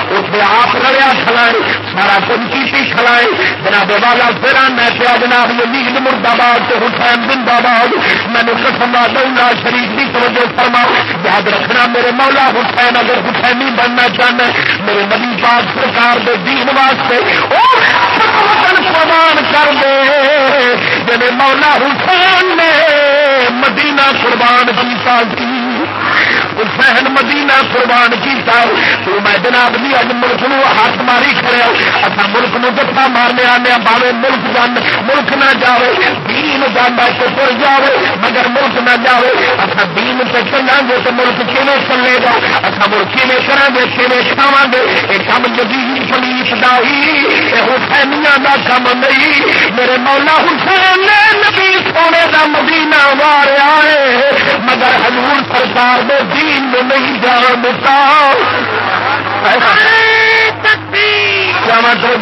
اسے آپ لڑیا کھلائے سارا کچھ کی کھلائے جناب والا پھر میں پیا جناب یزید مرد آباد سے حسین زندہ باد میں نے قسم دوں شریف کی توجہ فرماؤ۔ یاد رکھنا میرے مولا حسین، اگر حسینی بننا چاہنا میرے نبی پاک سرکار دے دین واسطے قربان کر دے۔ جی مولا حسین نے مدینہ قربان کیتا حسین مدینہ قربان کیتا تو میں جناب جی اج ملک نو ہاتھ ماری کھڑے اچھا ملک نو جفا مارنے آنے ہاں، باوے ملک جان، ملک نہ جاوے، دین جانا تو تر جاوے، مگر ملک نہ جاوے۔ اچھا دین سے چلا گے تو ملک کیویں چلے گا؟ اچھا ملک کیویں کرا گے، کیویں کھاوا گے؟ یہ کم جدید پولیس کا ہی یہ حسینیاں کا کم نہیں۔ میرے مولا حسین نے نبی سونے کا مدینہ ماریا ہے، مگر حضور سرکار نے دین میں نہیں جانتا۔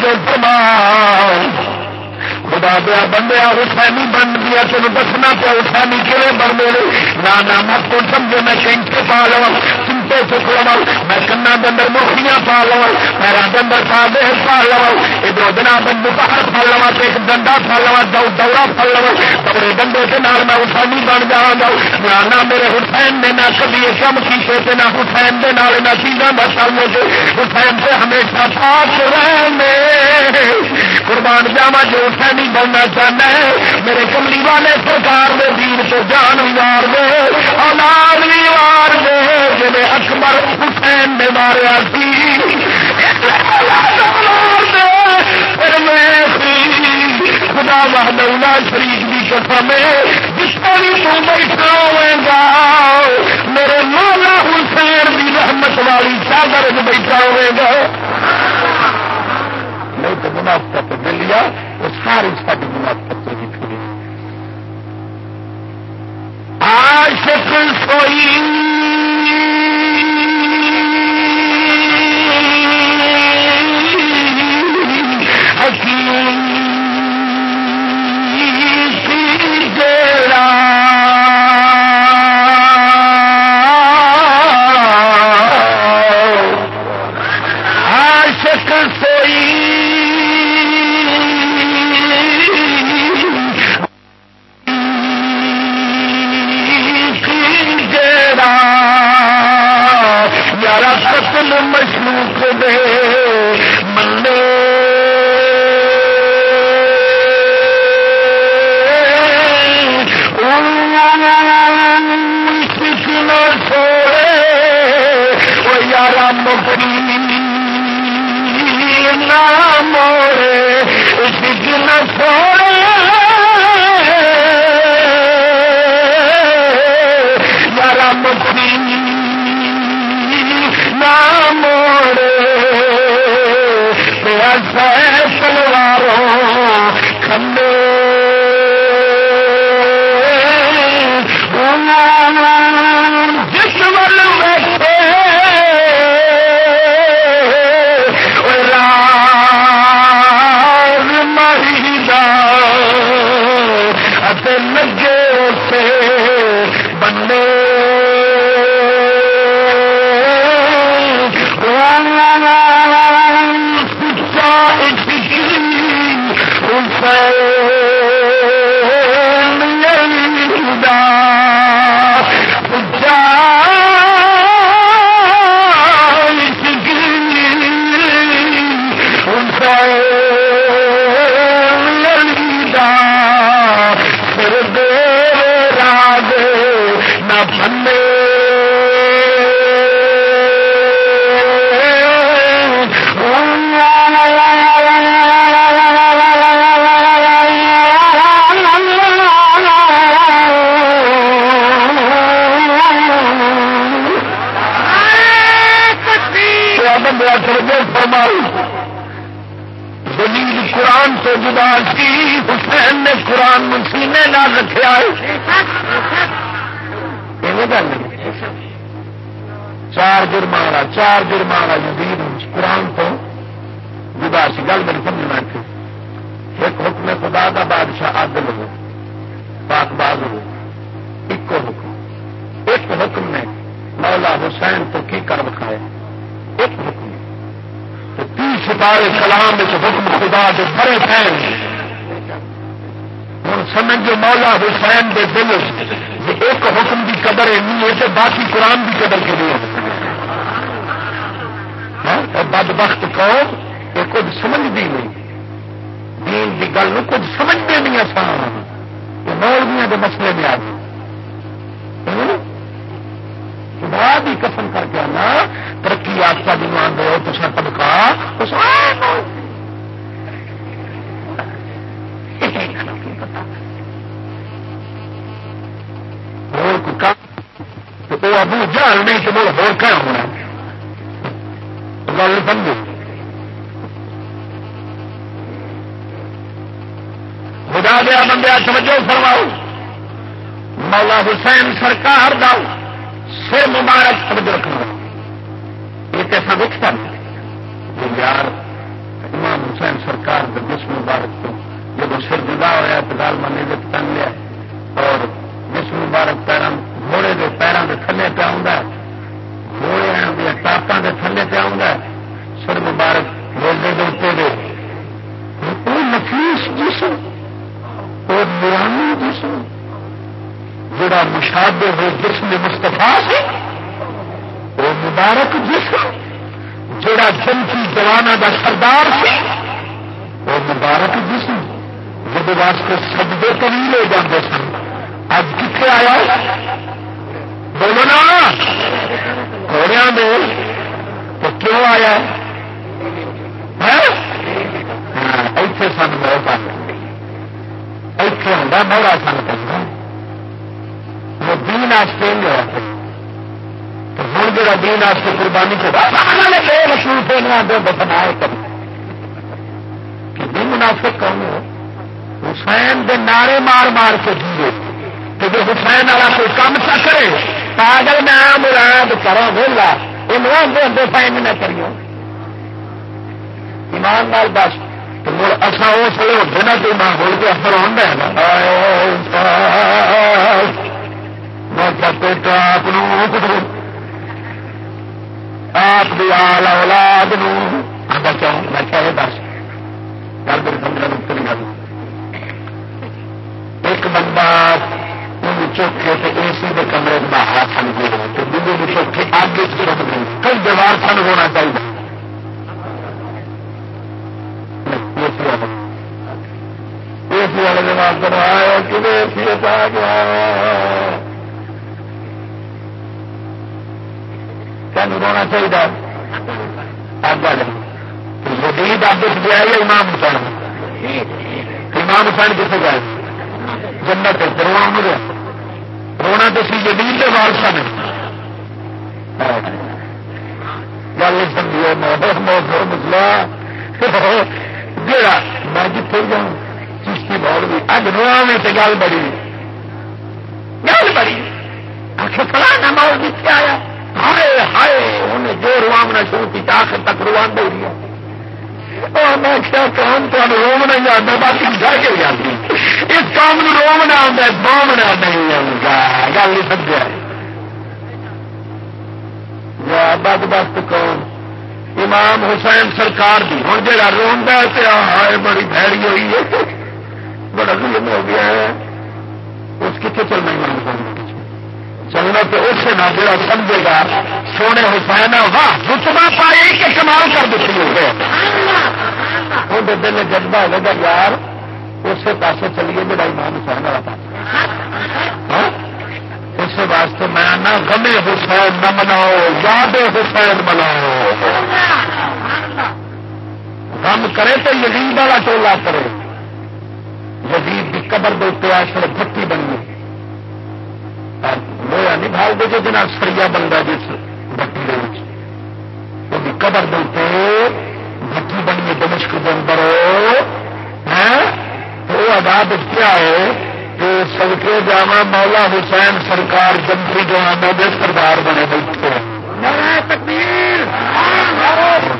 دیتا خدا دیا بندے حسینی بن گیا تین دسنا پیا، حسینی کھے بن نہ مت کو سمجھے، میں شنک پا لوا چمٹے چک لوا میں کنا اندر مورخیاں پا لوا پیروں کے اندر پا دے پا لوا ادھر جناب باہر پڑ لوا ایک ڈنڈا پڑ لوا دورا پڑ لوا کپڑے ڈنڈے کے نال میں حسینی بن جا ہاں گا نہ میرے حسین نے نہ کبھی یہ کم کیتے نہ حسین کے نال نہ چیزاں بچاؤ حسین سے ہمیشہ پاس رہنے۔ قربان جاوا جو حسینی بننا چاہنا ہے، میرے کملی والے سرکار نے دین تو جان وار دے اولاد بھی وار دے جی اکبر حسین نے ماریا سی۔ خدا وحدہ شریف کی قسم جس کو بھی بیٹھا ہوئے گا۔ میرے مولا حسین بھی رحمت والی چادر بیٹھا ہوئے گا۔ نہیں تو منافقت مل لیا، وہ ساری ساری منافقت سے پوری عاشق سوئی۔ ہوئے باسی حسین نے قرآن مسینے نہ رکھا ہے۔ چار جرمانا چار جرمانا جدید قرآن تو جدا سی گل میری سمجھنا کہ ایک حکم خدا کا بادشاہ عادل ہو، پاک باز ہو۔ ایک حکم۔ ایک حکم نے مولا حسین تو کی کر بکھایا ایک حکم۔ تو تیس ستارے کلام حکم خدا جو بڑے پہن۔ سمجھو مولا حسین دے دل ایک حکم کی قدر نہیں ہے تو باقی قرآن کی قدر کے لیے۔ ہاں؟ بد وقت قوم یہ کچھ سمجھتی نہیں۔ دین کی گل کچھ سمجھتے نہیں آسان۔ یہ مولویاں کے مسئلے میں آ گئے۔ بعد ہی قسم کر مول ہو ہونا گل سمجھو خدا دیا بندیا سمجھو فرماؤ۔ مولا حسین سرکار داؤ سر مبارک توجہ رکھنا۔ یہ کیسا دکھتا نہیں یار، امام حسین سرکار جس مبارک تو جب سر جدا ہوا تو لالما نے جب لیا۔ اور جس مبارک پیروں گھوڑے کے پیروں کے تھلے پہ آ درختوں کے تھلے پہ آؤں گا سر مبارک، روزے کے اتنے دے۔ نفیس جسم اور نورانی جسم، جڑا مشاد ہو جسم مستفا سے وہ مبارک جسم، جڑا جن کی جوانا کا سردار سے وہ مبارک جسم جب واسطے سجدے کبھی لے جاتے سن۔ اب کتنے آیا؟ بولو نا۔ گھوڑیا میں کیوں آیا اتے ہاں، سن موت آ اتے ہوں موڑا سن پہ وہ دین آستے میرا ہوں جا دین آج کے قربانی چاہیے رسول پہ آدھے بتنا کہ دن منافق کون حسین دے نعرے مار مار کے جیے۔ کہ جو حسین والا کوئی کام چکرے پاگل میں مراد کرو بولا وہ لوگ ہوتے فائن نہ کریو۔ ایمان نال دس مڑ اصا اس ویل ہوتے نا تو ماحول کے اثر ہوتا ہے نا آپ آپ کی آل اولاد بچاؤ میں دس گھر میرے ایک بندہ چوکھے سے اے سی کے کمرے باہر سن گئے تو بجلی کی چوکی آگے کی رکھ کل دیوار سن ہونا چاہیے۔ اے چاہیے۔ آگے وزید آدت گیا یا امام حسین؟ امام حسین کسے گئے؟ جنت ہے پروان ہو گیا۔ ہونا تو سی جدید کے وارسا نے۔ گل سمجھے بہت بہت مسلا جڑا میں جتنے جاؤں چیشتی بول بھی اب نو سے گل بڑی۔ گل بڑی۔ آخر فلا نہ مول آیا، ہائے ہائے انہیں جو روامنا شروع کی آخر تک روان دے رہی ہے دیا میں کیا کام تمہیں رومنا ہی آتا باقی گھر کے جاتی اس کام رومنا آتا بام بومنا نہیں آتا گل نہیں سمجھا بد بست کون امام حسین سرکار دی۔ ہوں جا روا ہے بڑی بھڑی ہوئی ہے۔ بڑا ظلم ہو گیا ہے۔ اس کتنے چلنا امام حسین چلنا تو اس سے نہ جڑا سمجھے گا، سونے حسین واہ رتبا پائی کہ کمال کر دیتی ہو گیا وہ دل میں جذبہ ہوگا یار اسی پاس چلیے جڑا امام حسین والا پاس۔ ہاں؟ اس واسطے میں نہ غمے حسین نہ مناؤ، یاد حسین مناؤ۔ غم کرے تو یزید والا ٹولا کرے۔ یزید کی قبر دے آشر بتی بنی۔ لویا نہیں بھال دے جو جنا سریا بنتا جس بتی وہ قبر دے بتی بنی دمشق کے اندر وہ آباد کیا ہے کہ سڑکے جا مولا حسین سرکار جنتی جو دے سردار بنے بیٹھے تکبیر بہت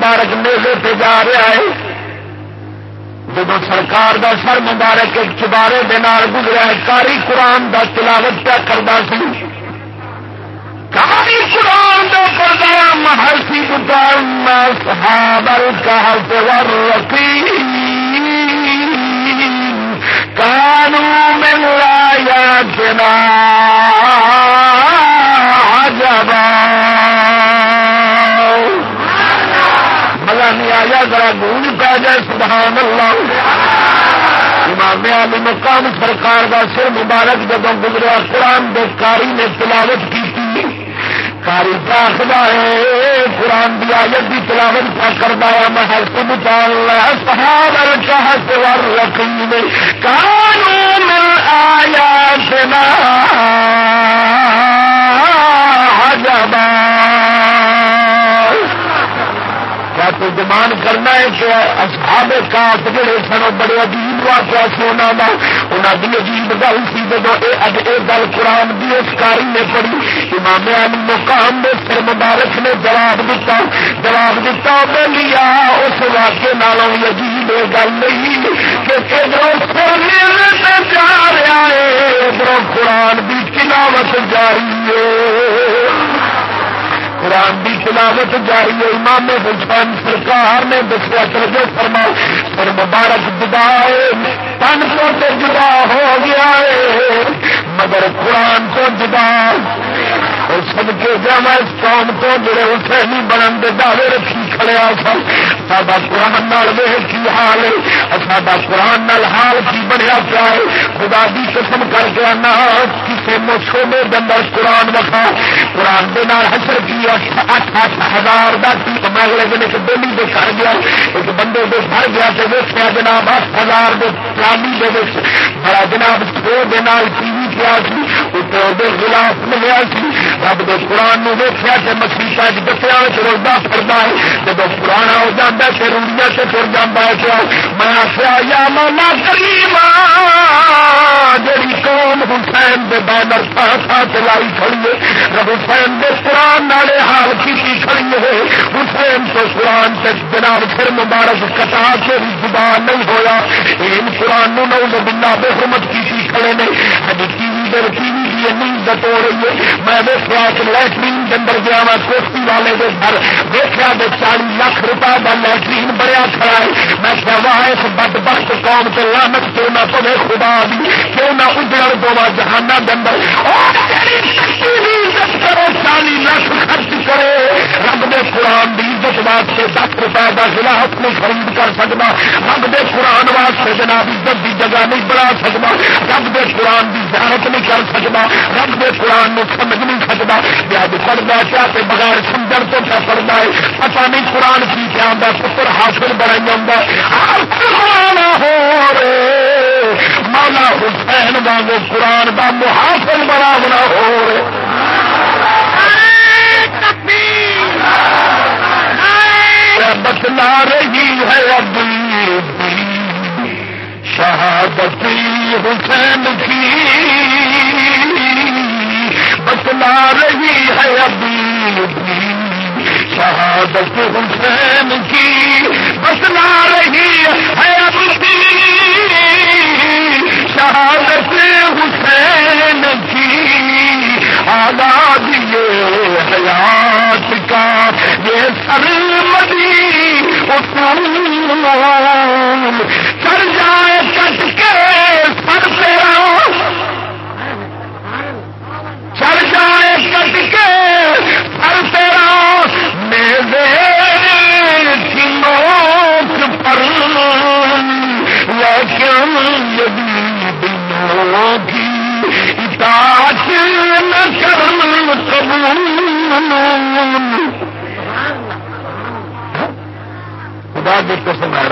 مبارک میلے پہ جا رہا ہے۔ جب سرکار دا سر مبارک ایک چبارے دے گزرا ہے، کاری قرآن دا تلاوت پیا کرتا سی۔ کاری قرآن دا کرتا محرسی دکان صحابل کا رقی کانو مل آیاتنا عجبا مزہ نہیں آیا ذرا گونج پہ جائے، سبحان اللہ۔ امام علی مقام سرکار کا سر مبارک جب گزرا قرآن دے کاری نے تلاوت کی کاری آخر ہے، قرآن کی آیت کی تلاوت کا کرتا ہے، میں ہر سب چال سہار چاہت ور رکھی کانو مل آیا سنا جبا کیا تو گمان کرنا ہے کہ اصحاب کاف جڑے سن بڑے عجیب واقعہ سی انہوں کا انہوں کی عجیب گل سی جب اج یہ گل قرآن کی اس کاری نے پڑھی۔ امام علی مقام نے سر مبارک نے جواب دیتا جواب دیتا میں لیا، اس واقعے نالوں عجیب یہ گل نہیں کہ ادھر سر جا رہا ہے ادھر قرآن کی تلاوت جاری ہے۔ قرآن کی تلاوت جاری ہے۔ امام حسین سرکار نے دسیا چلے فرما سر مبارک جدا ہے تن کو جدا ہو گیا ہے، مگر قرآن کو جدا۔ سب کے جا اس قوم کو جڑے اسے نہیں بنن دعوے رکھی کھڑے سن۔ سا قرآن نال وے کی حال ہے؟ سا قرآن نال حال کی بنیا پیا ہے؟ خدا دی قسم کر کے آنا کسی موسومے اندر قرآن رکھا قرآن دے نال حشر کی اٹھ اٹھ ہزار کا میں اگلے دن ایک بولی دے کر گیا۔ ایک بندے دے گھر گیا تو ویسیا جناب اٹھ ہزار کے پرانی دے بڑا جناب دو دن ٹی وی ویکیا اتنے گلاف ملیا سی۔ رب دے قرآن ویخیا کہ مسیح جتیا روزہ پڑتا ہے جب پرانا ہو جاتا ہے پھر روڑیا سے تر جانا ہے کیا میں آخیا، یا مولا کریم جی قوم حسین دے بینر تھا تھا چلائی کھڑی ہے حسین دے قرآن والے حال کی کھڑی ہے۔ حسین تو قرآن سے جناب پھر مبارک کٹا کے بھی زبان نہیں ہویا۔ ان قرآن نو نو بندہ بے حرمت کی کھڑے نے۔ ابھی ٹی وی در ٹی وی کی نیند دٹو رہی ہے۔ میں دیکھا کہ لٹرین کے اندر گیا وا کوشتی والے کے گھر۔ دیکھا تو چالی لاکھ روپئے کا لٹرین بڑا کھڑا ہے۔ میں کیا واہ، اس بد بخت قوم سے لانت کیوں نہ پوے خدا دی۔ کیوں نہ اجڑ دو جہانا کے اندر۔ کرو، چالی لاکھ خرچ کرے۔ رب دے قرآن دی عزت واسطے دس روپئے کا گلاس نہیں خرید کر سکتا رب دے قرآن واسطے جناب عزت دی جگہ نہیں بنا سکتا رب دے قرآن دی زیارت نہیں کر سکتا رب دے قرآن نو سمجھ نہیں سکتا اج پڑھتا کیا کہ بغیر سمجھ تو کیا پڑھتا ہے؟ پتا نہیں قرآن کی کیا آتا پتر حاصل بنا ہو رے۔ مولا حسین واگ قرآن کا محافل بڑا بنا ہو رے۔ بتلا رہی ہے اب شہادتی حسین کی۔ بتلا رہی ہے ابھی شہادت حسین کی بتلا رہی ہے ابھی شہادت حسین کی۔ آزادی حیات کا، یہ سرمدی اصول چل جائے کٹ کے سر تیرا چل جائے کٹ کے سر تیرا میرے کی موت پر۔ لیکن یدی دنوں کی اطاعت نہ قبول۔ خدا کی قسم ہے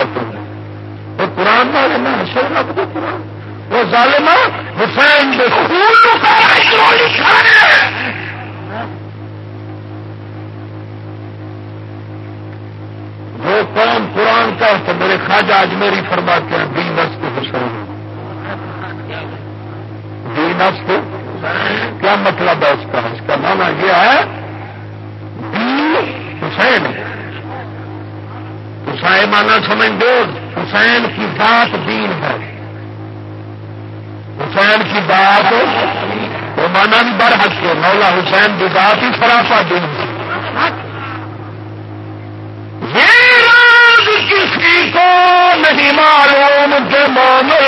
وہ قرآن والے میں حشر قرآن وہ ظالم حسین کے خون وہ قوم قرآن کا تو میرے خواجہ آج میری فرما کے ہیں بی نس کو حسین۔ بی نس کو کیا مطلب ہے اس کا؟ اس کا مانا یہ ہے بی حسین۔ حسین مانا سمجھ دو حسین کی بات دین ہے۔ حسین کی بات وہ بر حق کے مولا حسین کی بات ہی سرافا دین یہ راز کسی کو نہیں معلوم کے مونے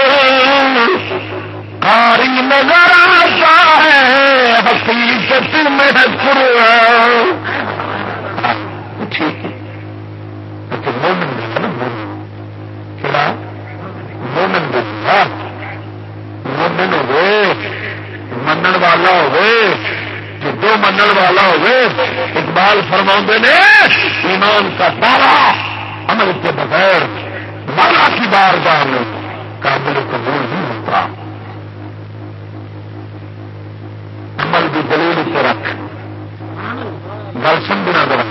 کاری نظر آتا ہے حقیقت میں قرآن۔ اچھا، اچھا، ٹھیک ہے مومن کیا مومن مومن ہوئے منن والا ہوئے جو منن والا ہوئے اقبال فرما نے ایمان کا دعوی عمل کے بغیر مالا کی بار بار قابل قبول نہیں ہوتا۔ عمل کی دلیل سے رکھ۔ گل سمجھنا ذرا۔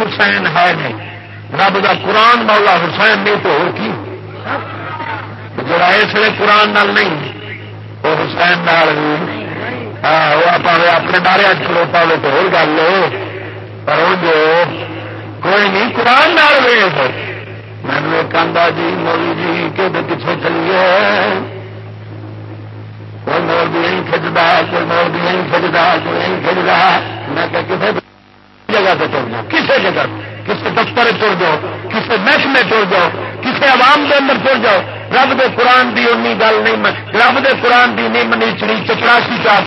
حسین ہے نہیں۔ رب کا قرآن مولا حسین نہیں تو ہو کی؟ جڑا اس لیے قرآن نال نہیں۔ ہاں، وہ حسین نال اپنے بارے اچ کھلوتا ہو تو اور گل پر جو کوئی نہیں، قرآن نال ویس میں نے ایک آدھا جی مولی جی کہ پیچھے چلیے۔ کوئی مول بھی نہیں کھجتا کوئی مول بھی نہیں کھجتا کوئی نہیں کھجتا میں کہ کسی جگہ سے ٹر جاؤ کسی جگہ کسی دفتر ٹر جاؤ کسی محکمے ٹر جاؤ۔ کسی عوام کے اندر ٹر جاؤ، رب دے قرآن دی اونی گل نہیں رب دے قرآن دی نہیں منی چڑی چپڑاسی چار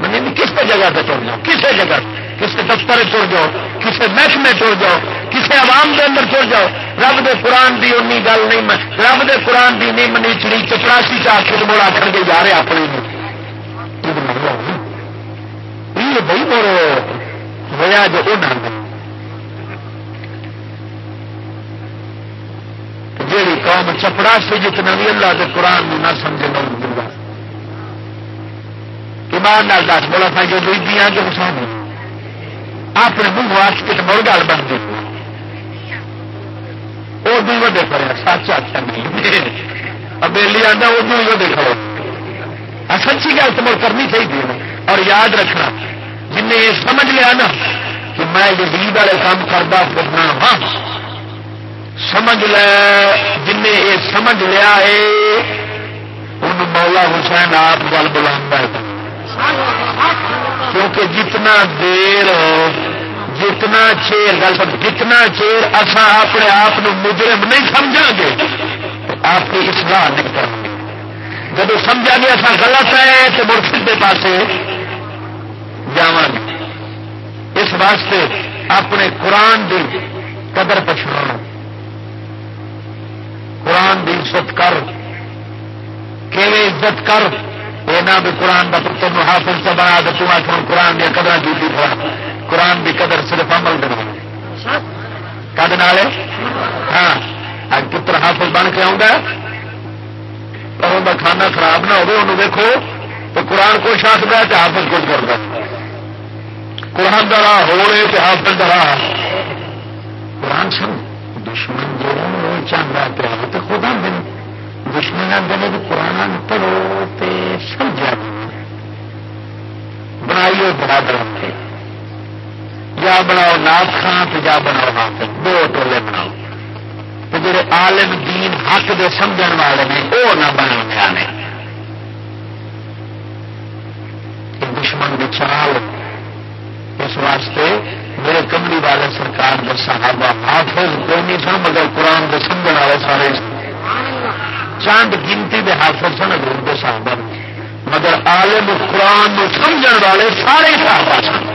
منی کس جگہ سے ٹر جاؤ کسی جگہ کسی دفتر ٹر جاؤ کسی محکمے ٹر جاؤ کسی عوام کے اندر ٹر جاؤ۔ رب دے قرآن دی اونی گل نہیں رب دے قرآن دی نہیں منی چڑی چپڑاسی چار خود موڑا کر کے جا رہے اپنے۔ بھائی مڑ ہوا جو وہ جیڑی چپڑا سے جتنا بھی اللہ کے قرآن نہ سمجھے نہ ایمان نال دس بولا تھا جو دیا کہ مسلم اپنے منہ واسطے مڑ گل بن گئی۔ وہ وڈے پڑے سچ اچھا نہیں۔ ابیلی آتا وہ بھی وڈے کھڑے سچی گل تو مڑ کرنی چاہیے اور یاد رکھنا جن یہ سمجھ لیا نا کہ میں جدید والے کام کرتا پھرنا ہاں سمجھ لے، جن یہ سمجھ لیا ہے، ان مولا حسین آپ گل بلا کیونکہ جتنا دیر، جتنا چیر، گل جتنا چیر اصا اپنے آپ مجرم نہیں سمجھا گے، آپ کی اصلاح نہیں کریں گے۔ جب سمجھا گیا اصا غلط ہے تو مڑ سیدے پاس جا اس واسطے اپنے قرآن کی قدر پچھا قرآن کی عزت کر۔ کہ عزت کر؟ یہ بھی قرآن کا پتر حافظ سے بنا تو تم آخر قرآن دیا قدر کی تھی قرآن کی قدر صرف عمل دے کد نال ہاں۔ اج پتر حافظ بن کے آؤں پر ان کا کھانا خراب نہ ہو انہوں دیکھو تو قرآن کو آخر ہے تو حافظ کچھ کرتا قرآن کا راہ ہو رہے تو حافظ کا راہ۔ قرآن سن دشمن جو چاہتا پیا تو خدا دن دشمن آتے ہیں کہ قرآن پڑھو تو سمجھا بنائیے برادر یا بناؤ نات خان تو جا بناؤ ہاتھ دو ٹولے بناؤ۔ تو جڑے عالم دین حق دے سمجھ والے نے وہ نہ بنا نے دشمن کی چال، اس واسطے میرے کملی والے سرکار کے صحابہ حافظ کوئی نہیں سن مگر قرآن کے سمجھ والے سارے چاند گنتی کے حافظ سن، حضور کے صحابہ مگر عالم قرآن سمجھ والے سارے صحابہ سن۔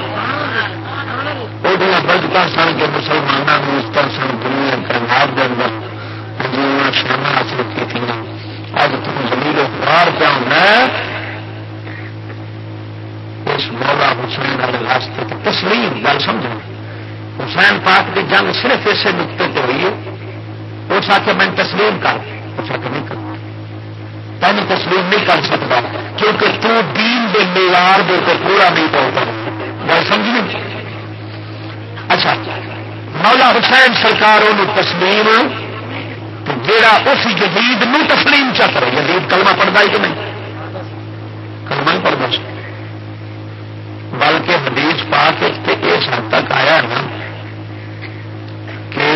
وہ برکت سن کے مسلمانوں اس طرح سن، دنیا کرناب کے اندر شرما حاصل کی تھی اب تم زمین اخبار کیا ہونا اس مولا حسین والے راستے کی تسلیم گل سمجھنا حسین پاک کی جنگ صرف اسے نقطے پہ ہوئی ہے۔ اس آ کے میں تسلیم کر، اس آ کے نہیں کر۔ تین تسلیم نہیں کر سکتا، کیونکہ تو دین دے میوار دے کو پورا نہیں پہنچتا گل سمجھنی اچھا مولا حسین سرکار تسلیم جیڑا اس جدید نو تسلیم چا کرے، جدید کلمہ پڑھتا ہے کہ نہیں؟ کلمہ نہیں پڑھتا۔ بلکہ حدیث پا کے اس حد تک آیا نا کہ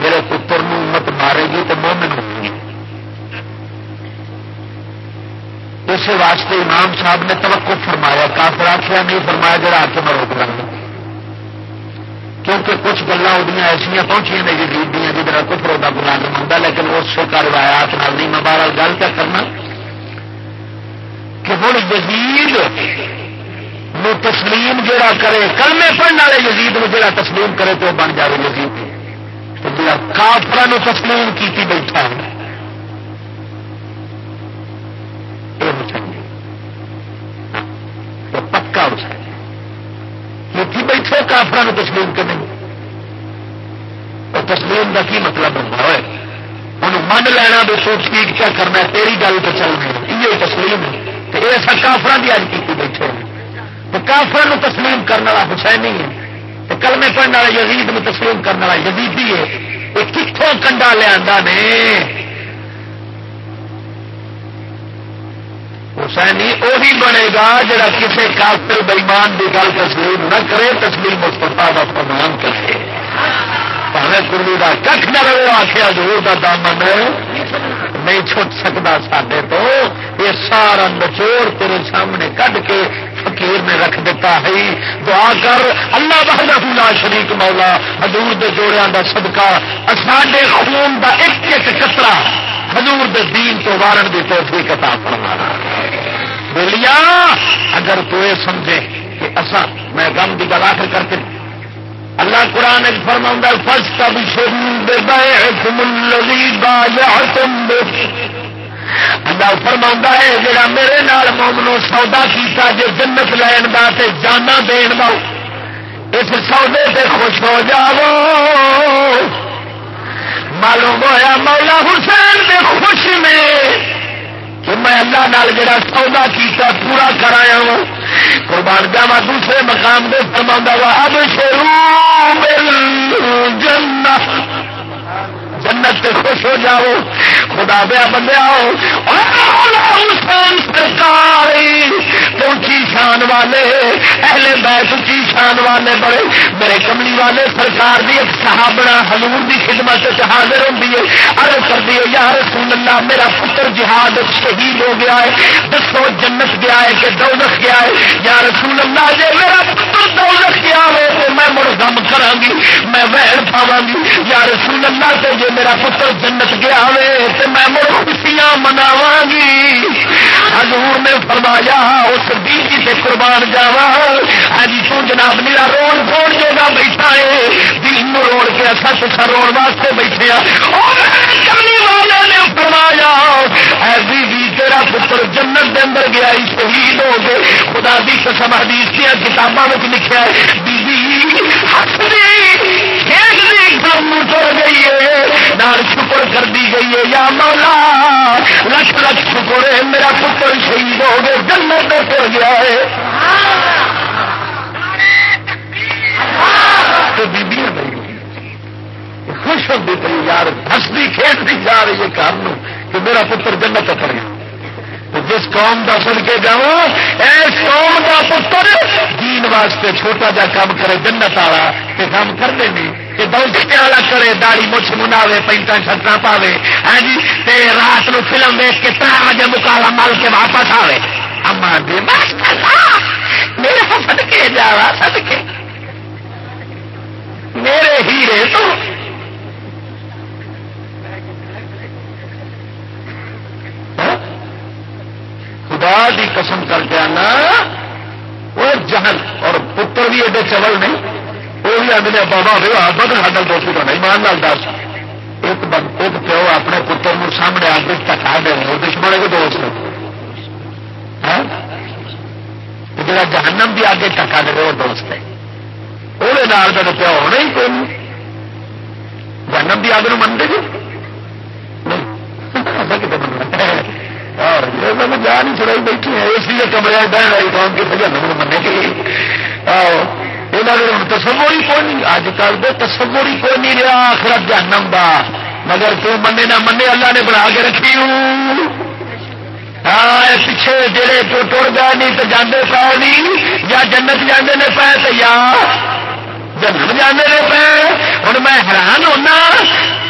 میرے پتر مت مارے گی تو مومن ہوگی اس واسطے امام صاحب نے توقع فرمایا، کافر آخیا نہیں فرمایا جڑا آ کے میں روک لوں۔ کیونکہ کچھ گلیں وہ ایسا پہنچیاں نے جی جدید دیا جدھر جی کفر ہوتا گلازم ہوتا لیکن اس کا روایات نہیں، میں بارہ گل کیا کرنا کہ ہوں یزید نو تسلیم جڑا کرے، کلمے پڑھنے والے یزید نو جڑا تسلیم کرے تو بن جائے یزید۔ تو جا کافر تسلیم کی بیٹھا ہے۔ پکا ہو سکے بیٹھے کافر تسلیم کے نہیں؟ اور تسلیم کا کی مطلب بنتا ہے انہوں من لینا بھی سوچ ٹھیک کیا، کرنا تیری گل تو چلنا یہ تسلیم ہے۔ تو یہ سب کافر کی اج کی بیٹھے تو کافر تسلیم کرنے والا حسین ہے، تو کلمے پڑھنے والا یزید میں تسلیم کرنے والا یزیدی ہے۔ یہ کتوں کنڈا لیا نے۔ حسینی وہی بنے گا جڑا کسی کافر بےمان کی گل تسلیم نہ کرے، تسلیم مستفا کا فرمان کرے۔ پہلے کلی کا کھ نہ رہے آخیا دور کا دامن نہیں چھٹ سکتا سڈے تو۔ یہ سارا نچوڑ تیرے سامنے کھ کے فقیر نے رکھ دیتا ہے۔ دعا کر، اللہ بہت لا شریک مولا، حضور دے جوڑیاں دا صدقہ، ساڈے خون دا ایک ایک کترا حضور دے دین تو وارن دی توفیق عطا فرمانا۔ بولیا اگر تو یہ سمجھے کہ اصا میں گم کی گل آخر کر کے اللہ قرآن فرما فس کا بھی اللہ فرما ہے جا میرے نال مومنو سودا کیتا، جے جنت لین دا تے جانا دین دا، اس سودے تے خوش ہو جاؤ۔ معلوم ہوا مولا حسین دے خوش میں کہ میں اللہ نال جڑا سودا کیتا پورا کرایا وا قربان جاوا دوسرے مقام دے فرما وا اب شروع جنہ جنت سے خوش ہو جاؤ۔ خدا دیا بندے حسین سرکار اونچی شان والے، اہل بیت اونچی شان والے بڑے۔ میرے کملی والے سرکار دی ایک صحابنا حضور دی خدمت حاضر ہوں ارے کر دیے یا رسول اللہ، میرا پتر جہاد شہید ہو گیا ہے۔ دسو جنت گیا ہے کہ دولت گیا ہے۔ یا رسول اللہ جی میرا پتر دولت گیا ہے تو میں مڑ دم کرا گی، میں وین پاوا گی۔ یا رسول اللہ سے جی میرا پتر جنت گیا تو میں مڑ خوشیاں مناوا گی حضور نے فرمایا، اس بیجی سے قربان جاوا ہاں جی تو جناب میرا روڑ چھوڑ دے گا بیٹھا ہے؟ دین روڑ کے اچھا تصا روڑ واسطے بیٹھے کمی والے نے فرمایا ایسی بھی تیرا پتر جنت دے اندر گیا شہید ہو گئے۔ خدا دی قسم حدیث کی کتابوں میں لکھا ہے بی بی ہستی تر گئی ہے۔ نال شکر کر دی گئی ہے، یا مولا لکھ لکھ شکر ہے، میرا پتر شہید ہو گئے جنت میں پڑ گیا ہے۔ تو بیبی خوش ہوتی پی یار ہستی کھیلتی جا رہی ہے کام کہ میرا پتر جنت پڑ گیا۔ جس قوم کا سن کے جاؤ اس قوم کا پتر، دین واسطے چھوٹا جا کام کرے جنت والا تو کام کر دیں کہ دوستے والا کرے داڑی مچھ مناوے پینٹا شرٹا پاوے۔ ہاں جی تے رات نو فلم دیکھ کے تر بجے مکالا مل کے واپس آئے اما دے میرا سدکے جا سدکے میرے ہیرے تو خدا دی قسم کر کے آنا، وہ جہن، اور پتر بھی ایڈے چبل نہیں، وہ بھی آدھے بابا ہوئے آدھا ہڈل دوست کرنا ایمان لال دس۔ ایک ایک پیو اپنے پتر نو سامنے آگے ٹکا دے وہ دشمن کے دوست ہاں؟ جا جہنم بھی آگے ٹکا دے وہ دوست ہے۔ وہ پیو ہونا ہی کوئی نہیں۔ جہنم بھی آگے منگے جی نہیں۔ کتنے منگنا؟ ہاں، جان ہی چڑائی بیٹھی ہے اس لیے کمرے بہن والی قوم کی سجا نمبر مننے کے لیے۔ ہوں تصور ہی کوئی نہیں اج کل تو تصور ہی کوئی نہیں رہا آخر جہنم دا۔ مگر تو منے نہ منے اللہ نے بنا کے رکھی ہوں۔ ہاں پیچھے جڑے تو ٹر گئے نہیں تو جانے پا نہیں، یا جنت جانے نے پے تو یا جنم جانے نے پے۔ ہوں میں حیران ہونا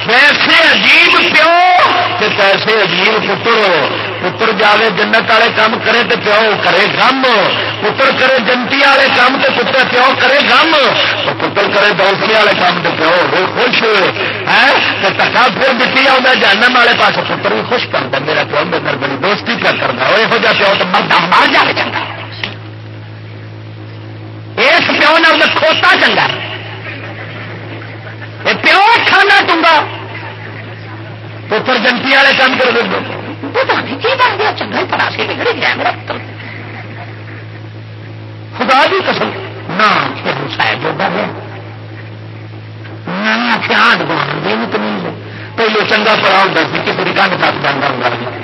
پیسے عجیب پیو پیسے عجیب پتر پتر جاوے جنت والے کام کرے تو پیو کرے گم پتر کرے جنتی والے کام تو پتر پیو کرے گم پتر کرے دوستی والے کام تو پیو ہو خوش ہے ٹکا پھر مٹی آتا جانم والے پاس پتر بھی خوش کرتا میرا پیو میرے بڑی دوستی کر کرتا وہ یہو جہ پیو تو مرد مار جا جاتا اس پیو نے کھوتا چنگا پیو کھانا ٹونگا پتر جنتی والے کام کر دیں پتا نہیں کی بن گیا چنگا پڑا سے بگڑ گیا میرا پتر۔ خدا بھی قسم نہ صاحب جو بن نہ پیاڈ بنا دے تمیز پہلے چنگا پڑا ہوتا سی کسی کنڈ تک بن بنتا ہوں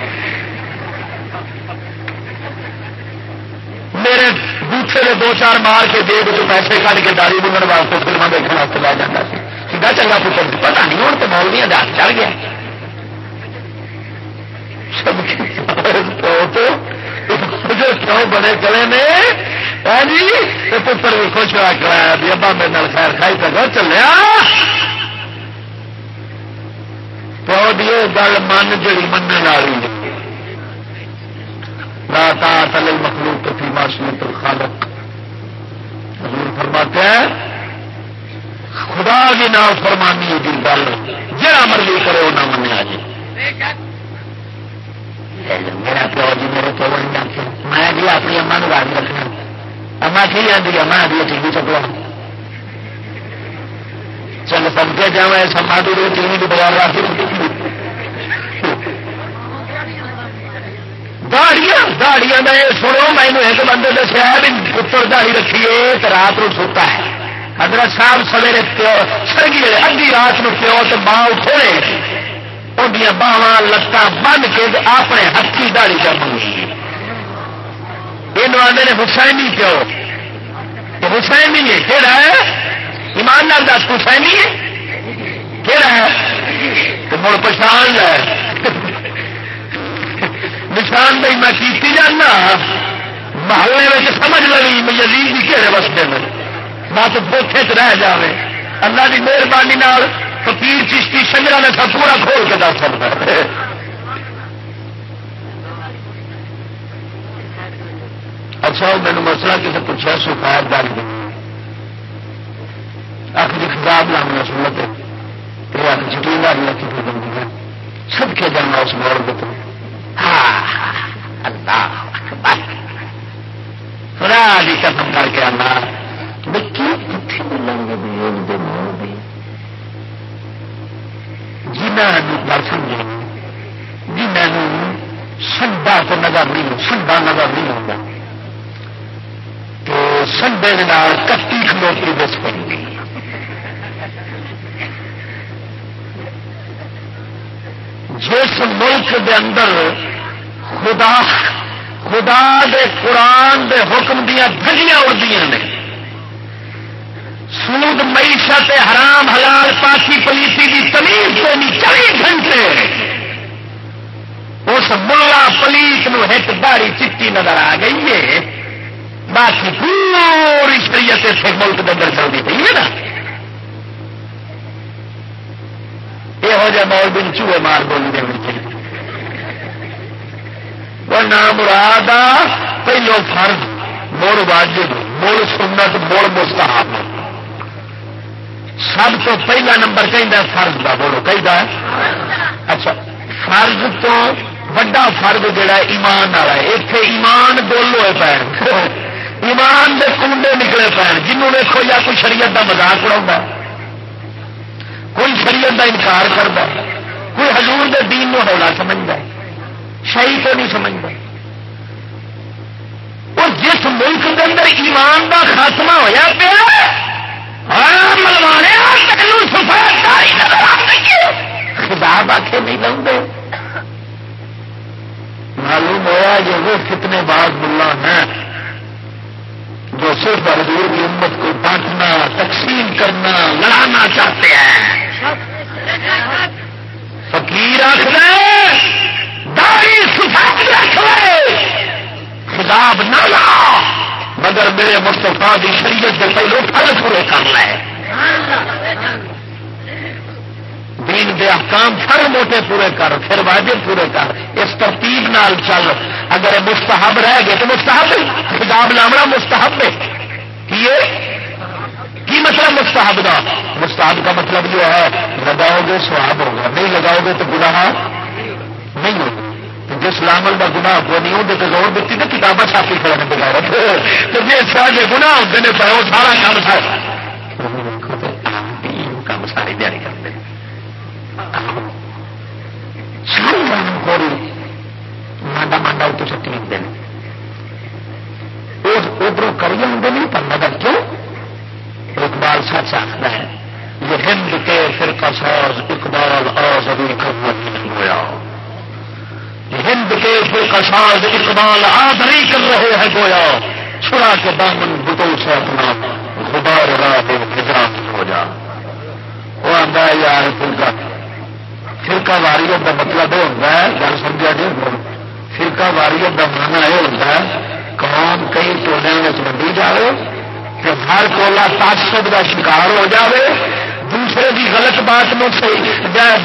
میرے دوسرے نے دو چار مار کے دے دے پیسے کھڑ کے داری بننے واسطے فلم دیکھنے واسطے لے جاتا سی۔ سیدھا چنگا پتر پتا نہیں ہوں تو مولویا دس چڑھ گیا سب کی کیوں بنے چلے نے؟ ہاں جی پتر بھی خوش ہوا کرایا۔ بھی ابا میرے خیر کھائی تک چلیا پیو دیے گل من جڑی من والی راتا تل مخلوق کی معصومت الخالق۔ حضور فرماتے ہیں، خدا کی نام فرمانی گل جہاں مرضی کرے وہ نہ منیا جی میرا پیو جی میرے پیو نہیں میں جی اپنی اما نو راضی رکھنا اما کی آدھی اما آدھی ٹی وی چکوا چل سمجھے جا سما دو ٹی وی کی بغیر راضی داڑیاں داڑیاں میں سنو میں ایک بندے دسیا بھی پتر داڑی رکھیے تو رات کو سوتا ہے حضرت صاحب سویرے پیو، سرگی ادھی رات میں پیو تو ماں اٹھوڑے اندیا باوا لتان بن کے اپنے ہاتھی داڑی کر دوں یہ آدھے نے حسینی پیو۔ حسینی ہے کہڑا ہے؟ ایمان لال دس حسینی ہے؟ کہڑا ہے؟ تو مڑ پچھان ہے نشاندہی میں کی جانا۔ محلے میں سمجھ لگی میں یزید بھی کہڑے وستے میں۔ بس بوکھے چ رہ جائے اللہ کی مہربانی فقیر چشتی شنجرا نے سب پورا کھول کے دس سکتا اچھا مینو مسئلہ کسی پوچھا سفید داری اک جی خراب لانا سنت تیرے اک چٹی داری رکھی پہ بندی سب کے جانا اس موڑ کے تو۔ اللہ خدا جی قسم کر کے آنا کتنے ملیں گے بھی ایک دن اور بھی جنہوں گل سمجھے جنہوں سنڈا تو نظر نہیں سنڈا نظر نہیں ہوگا تو سنڈے کٹی کھلوتی دس پڑی۔ جس ملک دے اندر خدا خدا دے قرآن دے حکم دیا دھجیاں اڑدیاں نے سود معیشت حرام، حلال، پاکی پلیتی کی تمیز کو نہیں چوبیس گھنٹے۔ اس ملا پلیت نو ہٹ داری چٹی نظر آ گئی ہے۔ باقی پوری شریعت سے ملک کے اندر چلتی پی ہے نا۔ یہو جہ مول دن چوہے مار بولی دے وہ نام مراد پہلو فرض مڑ واجب مڑ سنت مڑ مستحب۔ سب تو پہلا نمبر چاہیے فرض کا بولو کہیں اچھا فرض تو وا فرض جڑا ایمان والا ہے۔ اتنے ایمان بولو پین ایمان دے کنڈے نکلے پین جنہوں دیکھو یا کوئی شریعت کا مزاق اڑا کوئی شریعت کا انکار کرتا کوئی حضور دے دین نو ہونا سمجھتا شہی کو نہیں سمجھتا اور جس ملک کے اندر ایمان کا خاتمہ ہوا پیا خطاب آخے نہیں لگتے معلوم ہوا یہ وہ کتنے بعد ملا ہیں جو صرف حضور کی امت کو بانٹنا تقسیم کرنا، لڑانا چاہتے ہیں۔ فقیر آخر داری سفید رکھ لے۔ خطاب نہ لا۔ مگر میرے مستفا کی شریعت کے پہلو پھل پورے کر لے۔ دین دے احکام پھر موٹے پورے کر، پھر واجب پورے کر۔ اس ترتیب نال چل۔ اگر مستحب رہ گئے تو مستحب خطاب لامنا مستحب ہے۔ کی مطلب مستحب کا مستحب کا مطلب جو ہے، لگاؤ گے سواب ہوگا، نہیں لگاؤ گے تو گناہ نہیں ہوگا۔ جس لامل کا گنا کو نہیں وہ زور دیتی تو کتابیں چھاپی کھڑے بغیر تو جی سارے گنا ہوتے ہیں پہ وہ سارا کام سارا۔ کام ساری تیاری کرتے مانڈا مانڈا اتو چٹی لکھتے ہیں ادھر کری آتے نہیں پر مدد کیوں؟ اقبال سچ آخر ہے، یہ ہند کے فرقہ ساز، اقبال آز ابھی کم ہوا ہند کے اقبال آدری کر رہے ہیں گویا۔ چھڑا کے دامن بتوں سے اپنا غبار راہ نظام ہو جا۔ وہ آتا ہے، یار فرقہ فرقہ واریت کا مطلب یہ ہوتا ہے، گل سمجھا جی فرقہ واریت کا مانا یہ ہوتا ہے، قوم کئی ٹولوں میں ونڈی جائے کہ ہر کولا تعصب کا شکار ہو جاوے۔ دوسرے کی غلط بات نو صحیح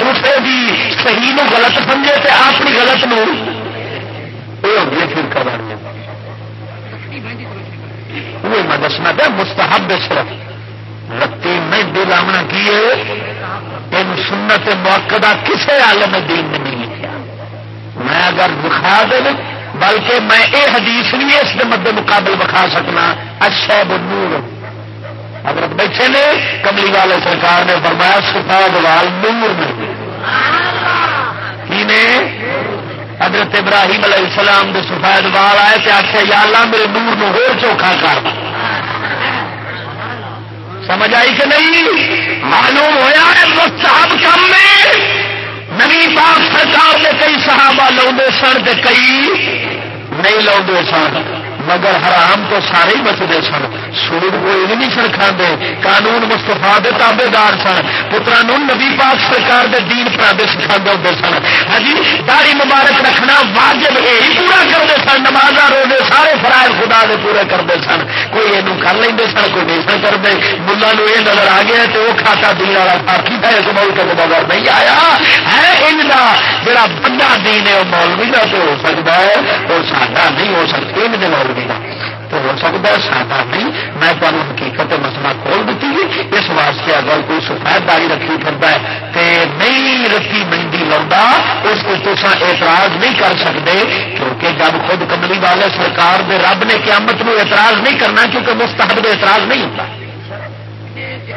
دوسرے کی صحیح نو غلط سمجھے تو اپنی غلط نو فرقہ وہ میں۔ دسنا پیا مستحب صرف۔ رتی میں دلامنا کی ان سنت موقع کسی عالم دین نے نہیں لکھا۔ میں اگر دکھا دے بلکہ میں یہ حدیث بھی اس کے مد مقابل بکھا سکنا۔ اچھا بنور حضرت بیٹھے نے کملی والے سرکار نے فرمایا سفید وال نور میں۔ کی نے حضرت ابراہیم علیہ السلام دے سفید وال آئے تے آخیا یا اللہ، میرے نور نو ہو چوکھا کر۔ سمجھ آئی کہ نہیں؟ معلوم ہوا ہے مستحب کم میں نبی پاک سرکار کے کئی صحابہ لاؤ سن کئی نہیں لاؤ سن۔ مگر حرام تو سارے ہی بچتے سن۔ سود کوئی بھی نہیں سن کھانے قانون مستفا دے تابے دار سن۔ پترا نبی پاک سرکار دے دین پڑھا سکھا ہوتے سن۔ ہاں جی داڑی مبارک رکھنا واجب یہی پورا کرتے سن۔ نماز روزے سارے فرائض خدا دے پورے کرتے سن۔ کوئی یہ کر لیں سن، کوئی نہیں سن کرتے ملا یہ نظر آ گیا تو وہ کھاتا دین والا ساتھی ہے اس ملک کے بغیر نہیں آیا۔ ہے ان کا جڑا بڑا دین ہے، وہ مولوی کا تو ہو سکتا ہے اور ساڈا نہیں ہو سکتا ان مولوی تو ہو سکتا ہے سادہ نہیں، میں تمہیں حقیقت مسئلہ کھول دیتی اس واسطے اگر کوئی سفید داری رکھی کرتا ہے تو نہیں رکھی، مہندی لا اس کو تصا اعتراض نہیں کر سکتے، کیونکہ جب خود کملی والے سرکار دے رب نے قیامت نو اعتراض نہیں کرنا، کیونکہ مستحب اعتراض نہیں ہوتا۔ جی، جی،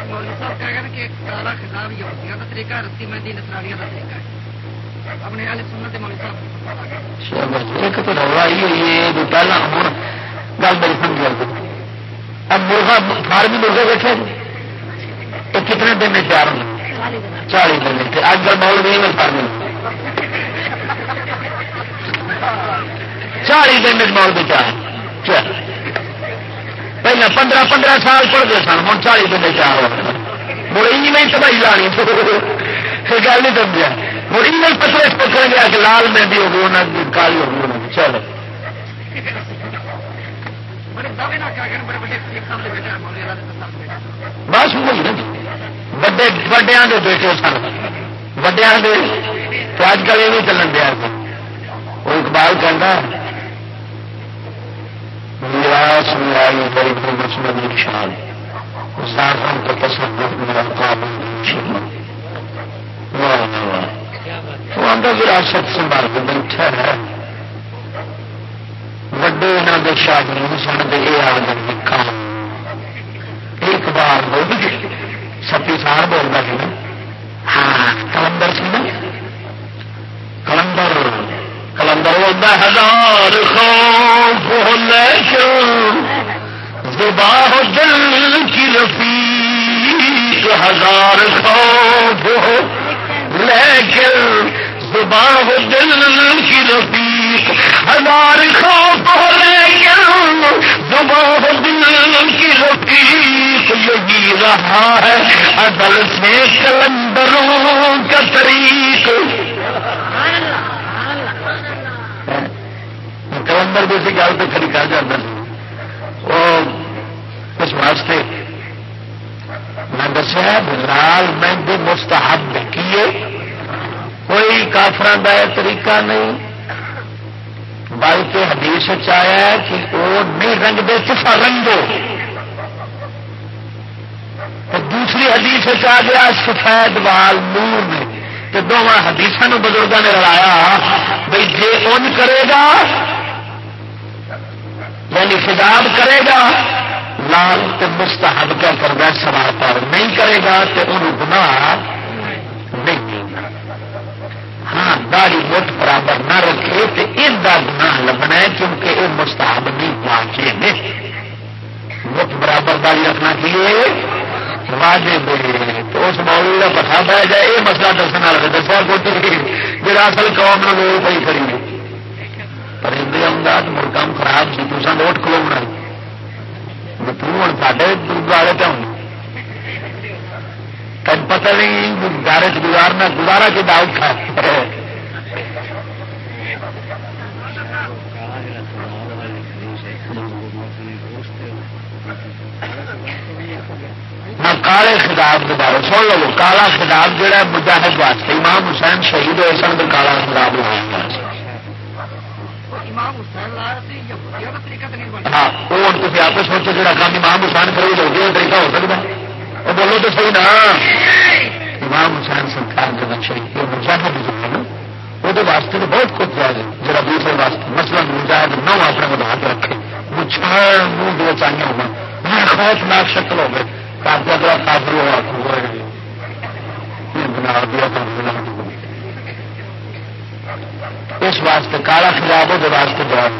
طریقہ رسی مہندی نسرانیہ کا طریقہ ہے۔ ایک تو رولا ہی پہلا ہوں گل میری سمجھ اب مرغا فارمی مرغے بیٹھے تو کتنے دن میں تیار ہونا چالی دن میں۔ اج کل مول نہیں ہے فارمی چالی دن میں مول بھی تیار پہلے پندرہ پندرہ سال پڑھ گئے سن، ہوں چالی دن میں تیار ہو گئے مڑی نہیں جی، تباہی لانی گل نہیں سمجھا مڑی نہیں پتلے پکڑ گیا کہ لال مہندی ہوگی انہوں کی کالی ہوگی چلو۔ بس وہی وڈیا کے بیٹے سن۔ وڈیا کے اج کل یہ چلن دیا۔ وہ اقبال کہنا میراث میرائی بڑی مسلم شان زاخم کا تصور میرا قابل وہ اندر وراثت سنبھال کے بیٹھا ہے۔ وڈے یہاں کے شاگرد سن کے یہ آ گئے کام ایک بار بول گئے ستی سال بولتا سی نا ہاں کلندر سی نا؟ کلندر کلندر بولتا ہزار خوف لیکن زباہ دل کی رفیق ہزار خوف ہو۔ لیکن زباہ دل کی رفیق، ہزار خوف ہو لیکن زباہ دل کی رفیق یہی رہا ہے، عدل سے کلندروں کا طریق۔ کلندر جیسی گل تو کھڑی کر جاتا۔ وہ اس واسطے میں دسیا لال مہندی مستحب کیے۔ کوئی کافران کا طریقہ نہیں۔ بلکہ حدیث آیا ہے کہ وہ نہیں رنگ دے چفا رنگو تو دوسری حدیث آ گیا، سفید وال نور میں۔ تو دونوں حدیث بزرگوں نے لڑایا بھائی جی ان کرے گا یعنی خداب کرے گا، لال تو مستحب کیا کرنا سوال پر نہیں کرے گا، تو انہوں گناہ ہاں داڑی مٹ برابر نہ رکھے تو اس کا گناہ لگنا ہے کیونکہ یہ مستحب نہیں واجے نے۔ مٹ برابر داڑی رکھنا چاہیے واجے تو اس مولوی کا پتا پہ جائے یہ مسئلہ دسنا لگے دسیا کو جا اصل قوم نے لوگ پی کری پر امداد مڑ کام خراب سی تو سن ووٹ کلو بنا ہوں ساڈے گردوارے پہ ہوں۔ تب پتہ نہیں گارے گزارنا گزارا کے داؤ کھا کالے خطاب کے بارے سن لو کالا خطاب جہا مجاہد واسطے۔ امام حسین شہید ہوئے سن تو کالا خطاب ہاں وہ تھی آپ سوچو جا کام امام حسین کرو تو طریقہ ہو سکتا وہ بولو تو صحیح نا۔ امام حسین سرکار جب شہید مجاہد جو ہے نا، وہ واسطے تو بہت کچھ ہے جا دوسرے واسطے مسئلہ مجاہد نہ اپنے مداحت رکھے۔ وہ مچھڑ منہ دو چاہیے ہونا۔ میں خوف ناک شکل ہو گئے۔ کافی بڑا کافر ہوا بنا دیا اس واسطے کالا خراب ہو واسطے بہت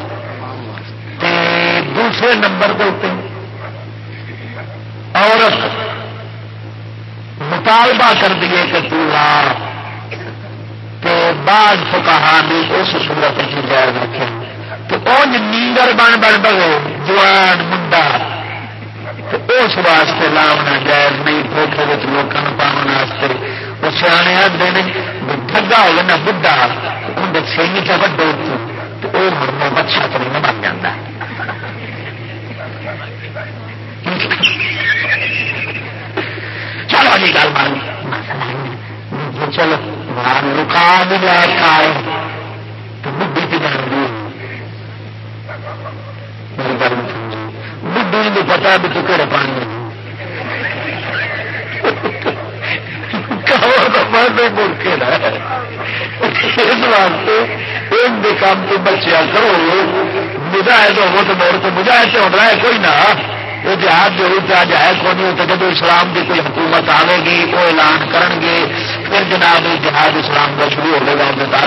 دوسرے نمبر کے اتنے عورت مطالبہ کر دیے کہ تو لا بعد فکا نے اس سورت کی جائز رکھے تو اونج نیندر بن بن بگو جوان منڈا۔ تو اس واسطے لاؤنا جائز نہیں دھوکھے لوگوں پاؤن واسطے۔ وہ سیانے آتے ہیں ٹگا ہوگا نا بڑھا اندر سنگ چ وڈو تو وہ مرمو بچا تو نہیں بن جاتا جی گل مان چلو لکا بھی لے آئے تو بڈی کی جان گی میری گل بڈی نے پتا بھی تو کہڑے پانی اس واسطے ان کام تو بچیا کرو۔ مجاہد ہو تو موڑ تو مجاہد سے ہونا ہے، کوئی نہ۔ وہ جہاد جو ہوتا ہے کون ہوتا جب اسلام کی کوئی حکومت آئے گی، وہ اعلان کرن گے پھر جناب جہاد اسلام کا شروع ہوگا